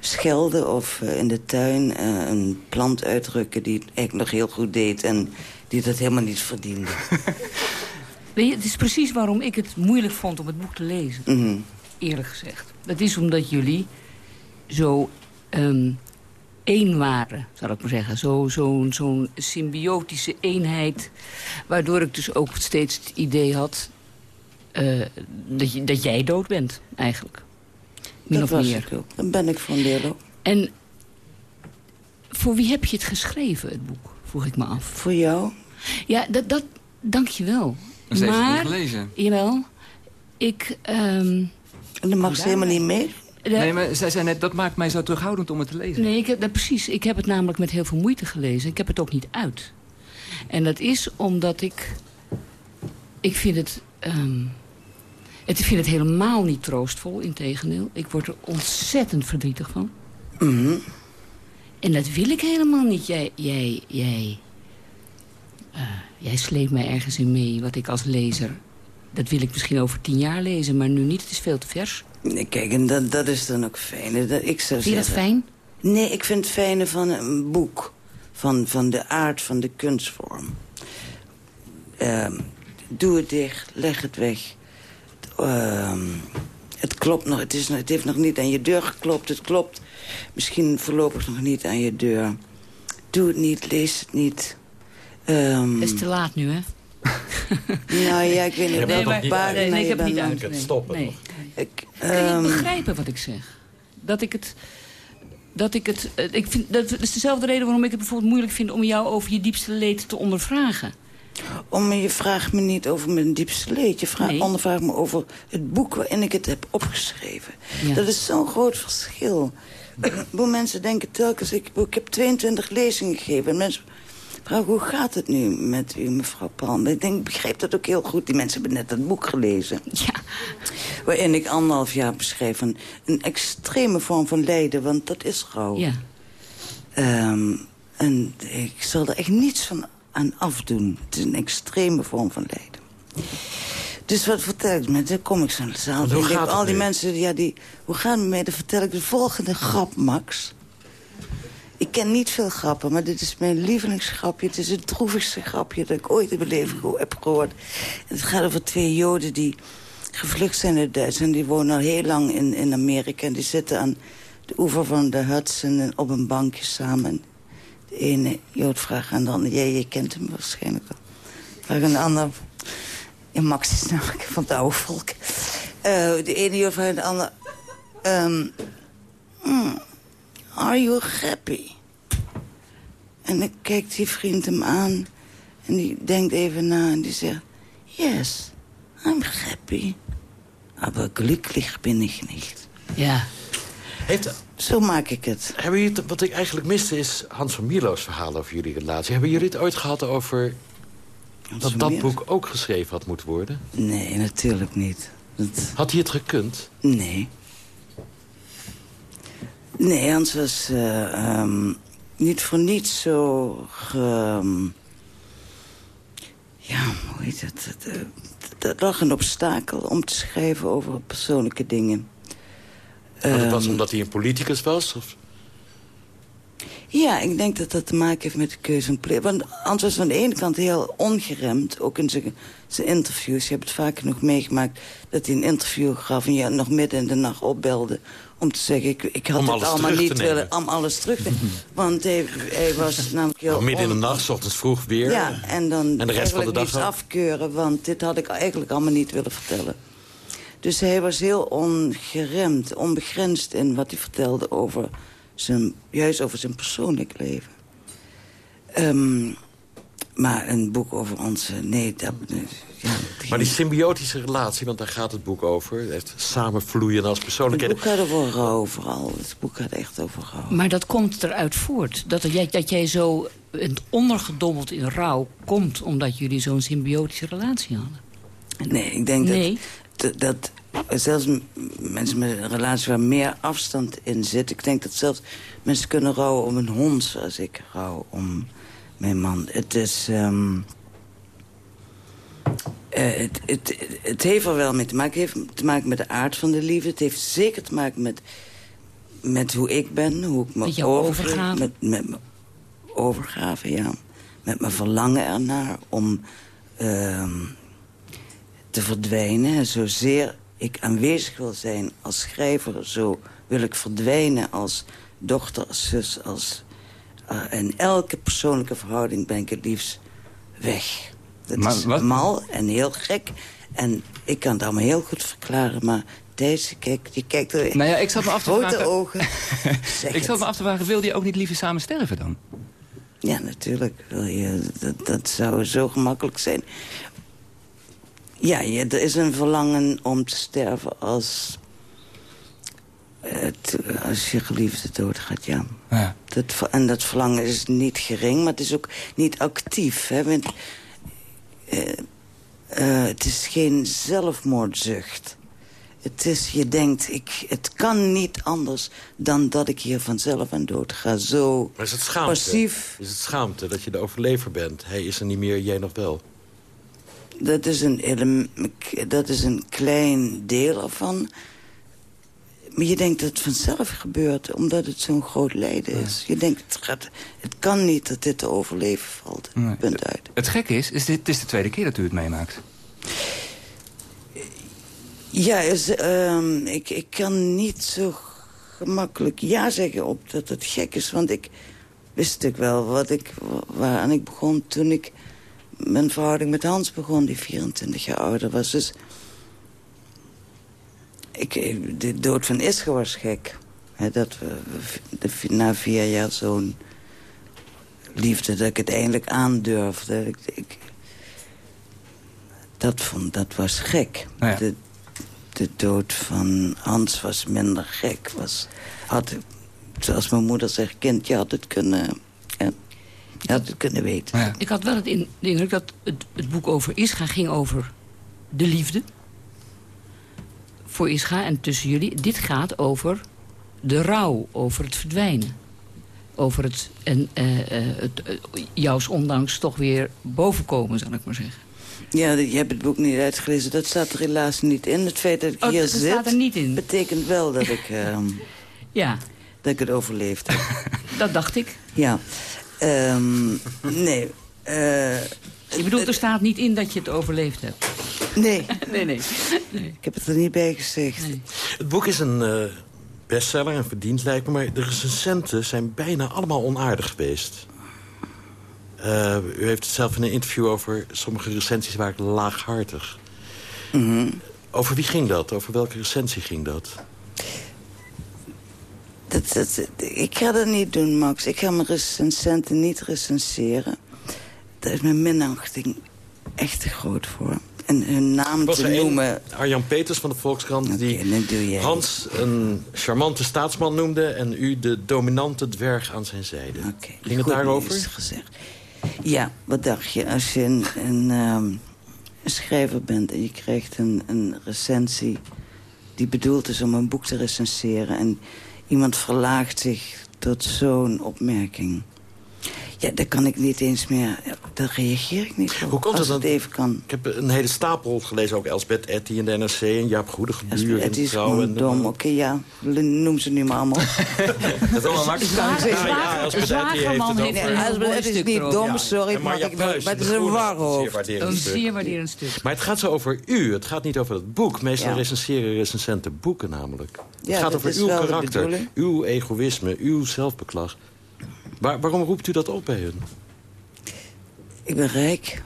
schelden of eh, in de tuin een plant uitrukken die het eigenlijk nog heel goed deed... en die dat helemaal niet verdiende. Weet je, het is precies waarom ik het moeilijk vond om het boek te lezen. Mhm. Eerlijk gezegd. Dat is omdat jullie zo ehm, één waren, zal ik maar zeggen. Zo'n zo, zo'n symbiotische eenheid. Waardoor ik dus ook steeds het idee had... eh, dat, je, dat jij dood bent, eigenlijk. Min dat of was meer. ik ook. Dan ben ik deel ook. En voor wie heb je het geschreven, het boek? Vroeg ik me af. Voor jou? Ja, dat, dat dank je wel. Maar ze heeft het maar, niet gelezen. Jawel. Ik... ehm en dan mag ze helemaal niet mee? Nee, maar zij zei net, dat maakt mij zo terughoudend om het te lezen. Nee, ik heb, dat, precies. Ik heb het namelijk met heel veel moeite gelezen. Ik heb het ook niet uit. En dat is omdat ik... Ik vind het... ehm, het ik vind het helemaal niet troostvol, integendeel. Ik word er ontzettend verdrietig van. Mhm. En dat wil ik helemaal niet. Jij, jij, jij, eh, jij sleept mij ergens in mee, wat ik als lezer... Dat wil ik misschien over tien jaar lezen, maar nu niet. Het is veel te vers. Nee, kijk, en dat, dat is dan ook fijn. Dat, ik zou Vind je dat fijn? Nee, ik vind het fijne van een boek. Van, van de aard van de kunstvorm. Ehm, doe het dicht, leg het weg. Ehm, het klopt nog, het, is, het heeft nog niet aan je deur geklopt. Het klopt misschien voorlopig nog niet aan je deur. Doe het niet, lees het niet. Ehm, Het is te laat nu, hè? nou ja, ik weet niet. Nee, op maar- pagina nee, nee, ik heb het niet uit. Nee, stoppen nee. Ik, Kun je ehm, niet begrijpen wat ik zeg? Dat ik het... Dat ik het... Ik vind, dat is dezelfde reden waarom ik het bijvoorbeeld moeilijk vind... om jou over je diepste leed te ondervragen. Om, je vraagt me niet over mijn diepste leed. Je vraagt, ondervraagt me over het boek waarin ik het heb opgeschreven. Ja. Dat is zo'n groot verschil. Hoe mensen denken telkens... Ik, ik heb 22 lezingen gegeven. En mensen hoe gaat het nu met u, mevrouw Palm? Ik denk, ik begrijp dat ook heel goed. Die mensen hebben net dat boek gelezen. Ja. Waarin ik anderhalf jaar beschrijf een, een extreme vorm van lijden. Want dat is rouw. Ja. Ehm, en ik zal er echt niets van aan afdoen. Het is een extreme vorm van lijden. Dus wat vertel ik me? Dan kom ik zo'n zaal. Hoe gaat het al die nu? mensen, ja, die, hoe gaan het mee? Dan vertel ik de volgende grap, Max. Ik ken niet veel grappen, maar dit is mijn lievelingsgrapje. Het is het droevigste grapje dat ik ooit in mijn leven heb gehoord. Het gaat over twee joden die gevlucht zijn uit Duitsland. Die wonen al heel lang in, in Amerika. En die zitten aan de oever van de Hudson op een bankje samen. De ene jood vraagt aan de ander... Jij, je kent hem waarschijnlijk wel. Vraagt aan de ander... Ja, Max is namelijk van het oude volk. Eh, de ene jood vraagt aan de ander... ehm, hmm, are you happy? En dan kijkt die vriend hem aan. En die denkt even na en die zegt... Yes, I'm happy. Aber glücklich bin ich nicht. Ja. Heeft, Zo maak ik het. hebben jullie het, wat ik eigenlijk miste is Hans van Mierlo's verhaal over jullie relatie. Hebben jullie het ooit gehad over dat dat boek ook geschreven had moeten worden? Nee, natuurlijk niet. Dat... Had hij het gekund? Nee. Nee, Hans was eh, ehm, niet voor niets zo... Ehm, ja, hoe heet het? Het, eh, Er lag een obstakel om te schrijven over persoonlijke dingen. Maar dat was Ehm, omdat hij een politicus was? Of? Ja, ik denk dat dat te maken heeft met de keuze van plek. Want Hans was aan de ene kant heel ongeremd, ook in zijn, zijn interviews. Je hebt het vaak nog meegemaakt dat hij een interview gaf... en je nog midden in de nacht opbelde om te zeggen... ik, ik had Om het allemaal niet willen, om alles terug te Want hij, hij was namelijk heel... Nou, midden in de nacht, ochtends vroeg weer. Ja, en dan En de rest van de dag afkeuren... want dit had ik eigenlijk allemaal niet willen vertellen. Dus hij was heel ongeremd, onbegrensd in wat hij vertelde over zijn, juist over zijn persoonlijk leven. Ehm, maar een boek over onze... Nee, dat... Ja, Maar die symbiotische relatie, want daar gaat het boek over. Het samenvloeien als het persoonlijkheden. boek gaat over rouw vooral. Het boek gaat echt over rouw. Maar dat komt eruit voort. Dat, er- jij, dat jij zo bent ondergedompeld in rouw... komt omdat jullie zo'n symbiotische relatie hadden. Nee, ik denk Nee. dat, dat, dat zelfs mensen met een relatie waar meer afstand in zit... ik denk dat zelfs mensen kunnen rouwen om een hond zoals ik rouw om mijn man. Het is... ehm, eh, het, het, het heeft er wel mee te maken. Het heeft te maken met de aard van de liefde. Het heeft zeker te maken met, met hoe ik ben. Hoe ik me Met overgave. Met, met mijn overgave, ja. Met mijn verlangen ernaar om ehm, te verdwijnen. En Zozeer ik aanwezig wil zijn als schrijver... zo wil ik verdwijnen als dochter, als zus. Als, eh, in elke persoonlijke verhouding ben ik het liefst weg. Dat Maar is wat- mal en heel gek. En ik kan het allemaal heel goed verklaren, maar... Thijs, kijk, je kijkt er Nou ja, ik zat me af te grote vragen... ogen. ik zat me af te vragen, wilde je ook niet liever samen sterven dan? Ja, natuurlijk. Wil je, dat, dat zou zo gemakkelijk zijn. Ja, je, er is een verlangen om te sterven als, het, als je geliefde doodgaat, ja. Ja. Dat, en dat verlangen is niet gering, maar het is ook niet actief. Hè? Want, eh, eh, het is geen zelfmoordzucht. Het is, je denkt, ik, het kan niet anders dan dat ik hier vanzelf aan dood ga. Zo Maar is het schaamte? passief. Is het schaamte dat je de overlever bent? Hij is er niet meer, jij nog wel. Dat is een, dat is een klein deel ervan. Maar je denkt dat het vanzelf gebeurt, omdat het zo'n groot lijden is. Je denkt, het, gaat, het kan niet dat dit te overleven valt. Nee. Punt uit. Het gekke is, is dit, het is de tweede keer dat u het meemaakt. Ja, is, ehm, ik, ik kan niet zo gemakkelijk ja zeggen op dat het gek is. Want ik wist natuurlijk wel wat ik, waaraan ik begon toen ik mijn verhouding met Hans begon. Die 24 jaar ouder was. Dus ik, de dood van Isger was gek. Hè, dat we, de, na vier jaar zo'n liefde, dat ik het eindelijk aandurfde. Ik, ik, dat, vond, dat was gek. Nou ja. De, de dood van Hans was minder gek. Was, had, zoals mijn moeder zegt, kind, je had het kunnen, je had het kunnen weten. Ik had wel het in, de indruk dat het, het boek over Ischa ging over de liefde. Voor Ischa en tussen jullie. Dit gaat over de rouw, over het verdwijnen. Over het, en, eh, eh, het eh, jouws ondanks toch weer bovenkomen, zal ik maar zeggen. Ja, je hebt het boek niet uitgelezen. Dat staat er helaas niet in. Het feit dat ik Oh, hier dat zit... staat er niet in. betekent wel dat ik, ehm, Ja, dat ik het overleefd heb. dat dacht ik. ja. Ehm, nee. Eh, Ik bedoel, er staat niet in dat je het overleefd hebt. nee. Nee, nee. Ik heb het er niet bij gezegd. Het boek is een eh, bestseller en verdiend lijkt me... maar de recensenten zijn bijna allemaal onaardig geweest. Eh, u heeft het zelf in een interview over... sommige recensies waren laaghartig. Mhm. Over wie ging dat? Over welke recensie ging dat? Dat, dat, ik ga dat niet doen, Max. Ik ga mijn recensenten niet recenseren. Daar is mijn minachting echt te groot voor. en hun naam Was te noemen... Arjan Peters van de Volkskrant, die Hans een charmante staatsman noemde... en u de dominante dwerg aan zijn zijde. Ging het daarover? gezegd. Ja, wat dacht je? Als je een, een, ehm, een schrijver bent en je krijgt een, een recensie... die bedoeld is om een boek te recenseren... en iemand verlaagt zich tot zo'n opmerking... Ja, daar kan ik niet eens meer... Daar reageer ik niet op. Hoe komt het het even kan. Ik heb een hele stapel gelezen, ook Elsbeth Etty in de NRC... en Jaap Goedegebuur Het is gewoon dom. Oké, ja, noem ze nu maar allemaal. Dat is allemaal makkelijk. Ja, Elsbeth Etty heeft het Nee. Elsbeth, is niet dom, sorry, maar, ik, maar het is een warhoofd. Een stuk. zeer waarderend stuk. Maar het gaat zo over u. Het gaat niet over het boek. Meestal Ja. recenseren recensenten boeken namelijk. Ja, het gaat over is uw karakter, uw egoïsme, uw zelfbeklag. Waar- waarom roept u dat op bij hun? Ik ben rijk.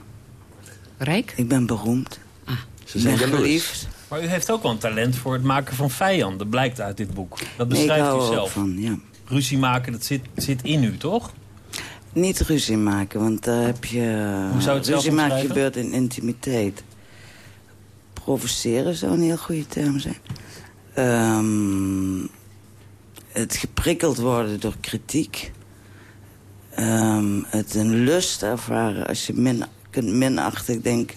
Rijk? Ik ben beroemd. Ze Ik ben geliefd. Maar u heeft ook wel een talent voor het maken van vijanden. blijkt uit dit boek. Dat Nee, ik beschrijft hou u zelf. van, ja. Ruzie maken, dat zit, zit in u, toch? Niet ruzie maken, want daar heb je... Hoe zou het zelf ruzie maken gebeurt in intimiteit. Provoceren zou een heel goede term zijn. Ehm, het geprikkeld worden door kritiek. Ehm, het een lust ervaren als je min, kunt minachten. Ik denk,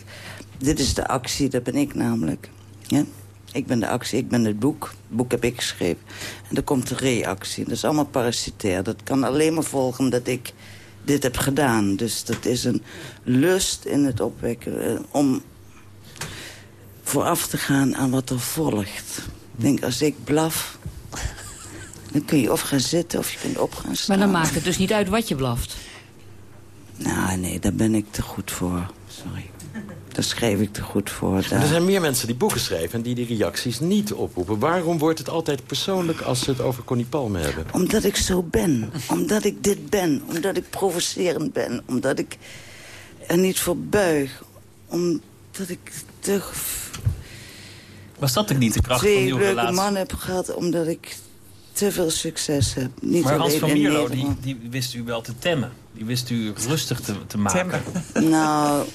dit is de actie, dat ben ik namelijk. Ja? Ik ben de actie, ik ben het boek. Het boek heb ik geschreven. En dan komt de reactie. Dat is allemaal parasitair. Dat kan alleen maar volgen omdat ik dit heb gedaan. Dus dat is een lust in het opwekken eh, om vooraf te gaan aan wat er volgt. Ik denk, als ik blaf, dan kun je of gaan zitten of je kunt op gaan staan. Maar dan maakt het dus niet uit wat je blaft. Nou, nee, daar ben ik te goed voor. Sorry. Daar schreef ik te goed voor. Daar. er zijn meer mensen die boeken schrijven en die die reacties niet oproepen. Waarom wordt het altijd persoonlijk als ze het over Connie Palme hebben? Omdat ik zo ben. Omdat ik dit ben. Omdat ik provocerend ben. Omdat ik er niet voor buig. Omdat ik te Was dat ook niet de kracht van twee uw leuke relatie? mannen heb gehad. Omdat ik te veel succes heb. Niet maar Hans van Mierlo, die, die wist u wel te temmen. Die wist u rustig te, te maken. Nou,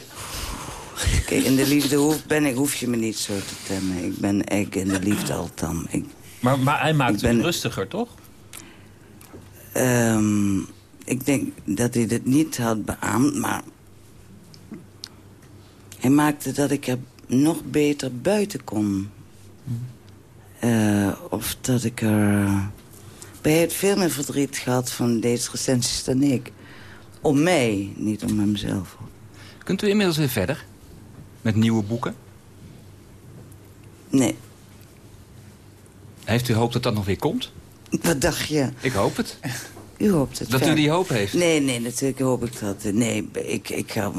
kijk, in de liefde hoef, ben ik, hoef je me niet zo te temmen. Ik ben ik in de liefde al tam. Ik, Maar, maar hij maakt ben- u rustiger, toch? Ehm, ik denk dat hij dit niet had beaamd, maar... Hij maakte dat ik er nog beter buiten kon. Eh, of dat ik er... Bij hij heeft veel meer verdriet gehad van deze recensies dan ik. Om mij, niet om hemzelf. Kunt u inmiddels weer verder? Met nieuwe boeken? Nee. Heeft u hoop dat dat nog weer komt? Wat dacht je? Ik hoop het. U hoopt het Dat u die hoop heeft? Nee, nee, natuurlijk hoop ik dat. Nee, ik, ik, ga,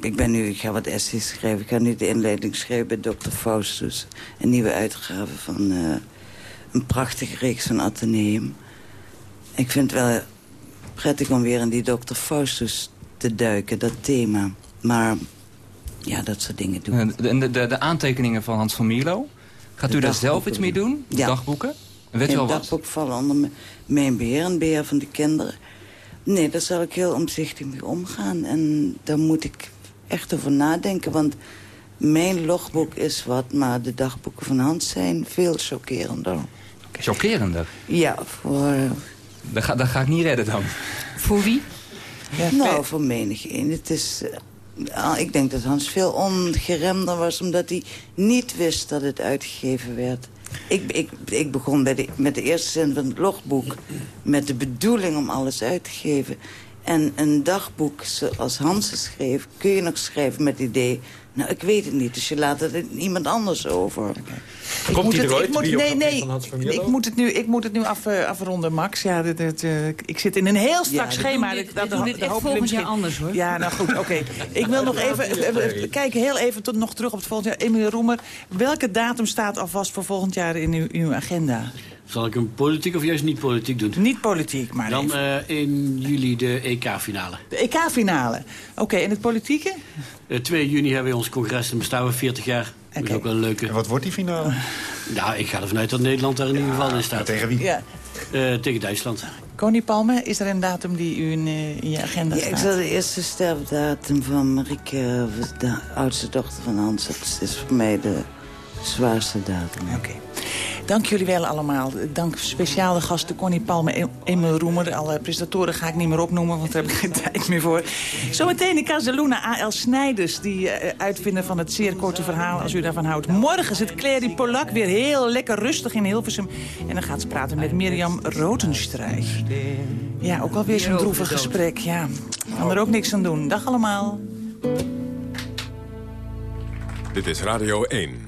ik ben nu, ik ga wat essays schrijven. Ik ga nu de inleiding schrijven bij Dr. Faustus. Een nieuwe uitgave van eh, een prachtige reeks van Atheneum. Ik vind het wel prettig om weer in die Dr. Faustus te duiken, dat thema. Maar ja, dat soort dingen doen. En de, de, de, aantekeningen van Hans van Mierlo? Gaat De u daar zelf iets mee doen? Ja. dagboeken? En weet u al wat? vallen onder mijn beheer en beheer van de kinderen. Nee, daar zal ik heel omzichtig mee omgaan. En daar moet ik echt over nadenken. Want mijn logboek is wat, maar de dagboeken van Hans zijn veel chockerender. Chockerender. Ja, voor... eh, Dat ga, dat ga ik niet redden dan. Voor wie? nou, voor menig een. Het is... eh, ah, ik denk dat Hans veel ongeremder was... omdat hij niet wist dat het uitgegeven werd. Ik, ik, ik begon bij de, met de eerste zin van het logboek... met de bedoeling om alles uit te geven. En een dagboek zoals Hans het schreef... kun je nog schrijven met het idee... nou, ik weet het niet, dus je laat het aan iemand anders over. Ik Komt moet het- er ik ooit, moet- Nee, nee? Ik moet het nu, ik moet het nu af, eh, afronden, Max. Ja, dit, dit, eh, ik zit in een heel strak schema. dit- Dat- doen dit de echt hoop volgend jaar anders, hoor. Ja, nou goed, oké. Ik wil nog even kijken, heel even tot, nog terug op het volgende jaar. Emilie Roemer, welke datum staat alvast voor volgend jaar in uw, in uw agenda? Zal ik hem politiek of juist niet politiek doen? Niet politiek, maar Dan eh, in juli de EK-finale. De EK-finale. Oké, en het politieke? Eh 2 juni hebben we ons congres en bestaan we 40 jaar. Dat is ook wel een leuke. En wat wordt die finale? Ja, ik ga ervan uit dat Nederland daar in ieder geval in staat. tegen wie? Ja. Eh, tegen Duitsland. Connie Palme, is er een datum die u in, in je agenda Ja, staat? ik zal de eerste sterfdatum van Marieke, de oudste dochter van Hans. Dat is voor mij de zwaarste datum. Oké. Dank jullie wel allemaal. Dank speciaal de gasten Connie Palme en Emil Roemer. Alle presentatoren ga ik niet meer opnoemen, want daar heb ik geen tijd meer voor. Zometeen in Casaluna A.L. Snijders, die eh, uitvinder van het zeer korte verhaal, als u daarvan houdt. Morgen zit Clary Polak weer heel lekker rustig in Hilversum. En dan gaat ze praten met Mirjam Rotenstruik. Ja, ook alweer zo'n droevig gesprek. Ja, kan er ook niks aan doen. Dag allemaal. Dit is Radio 1.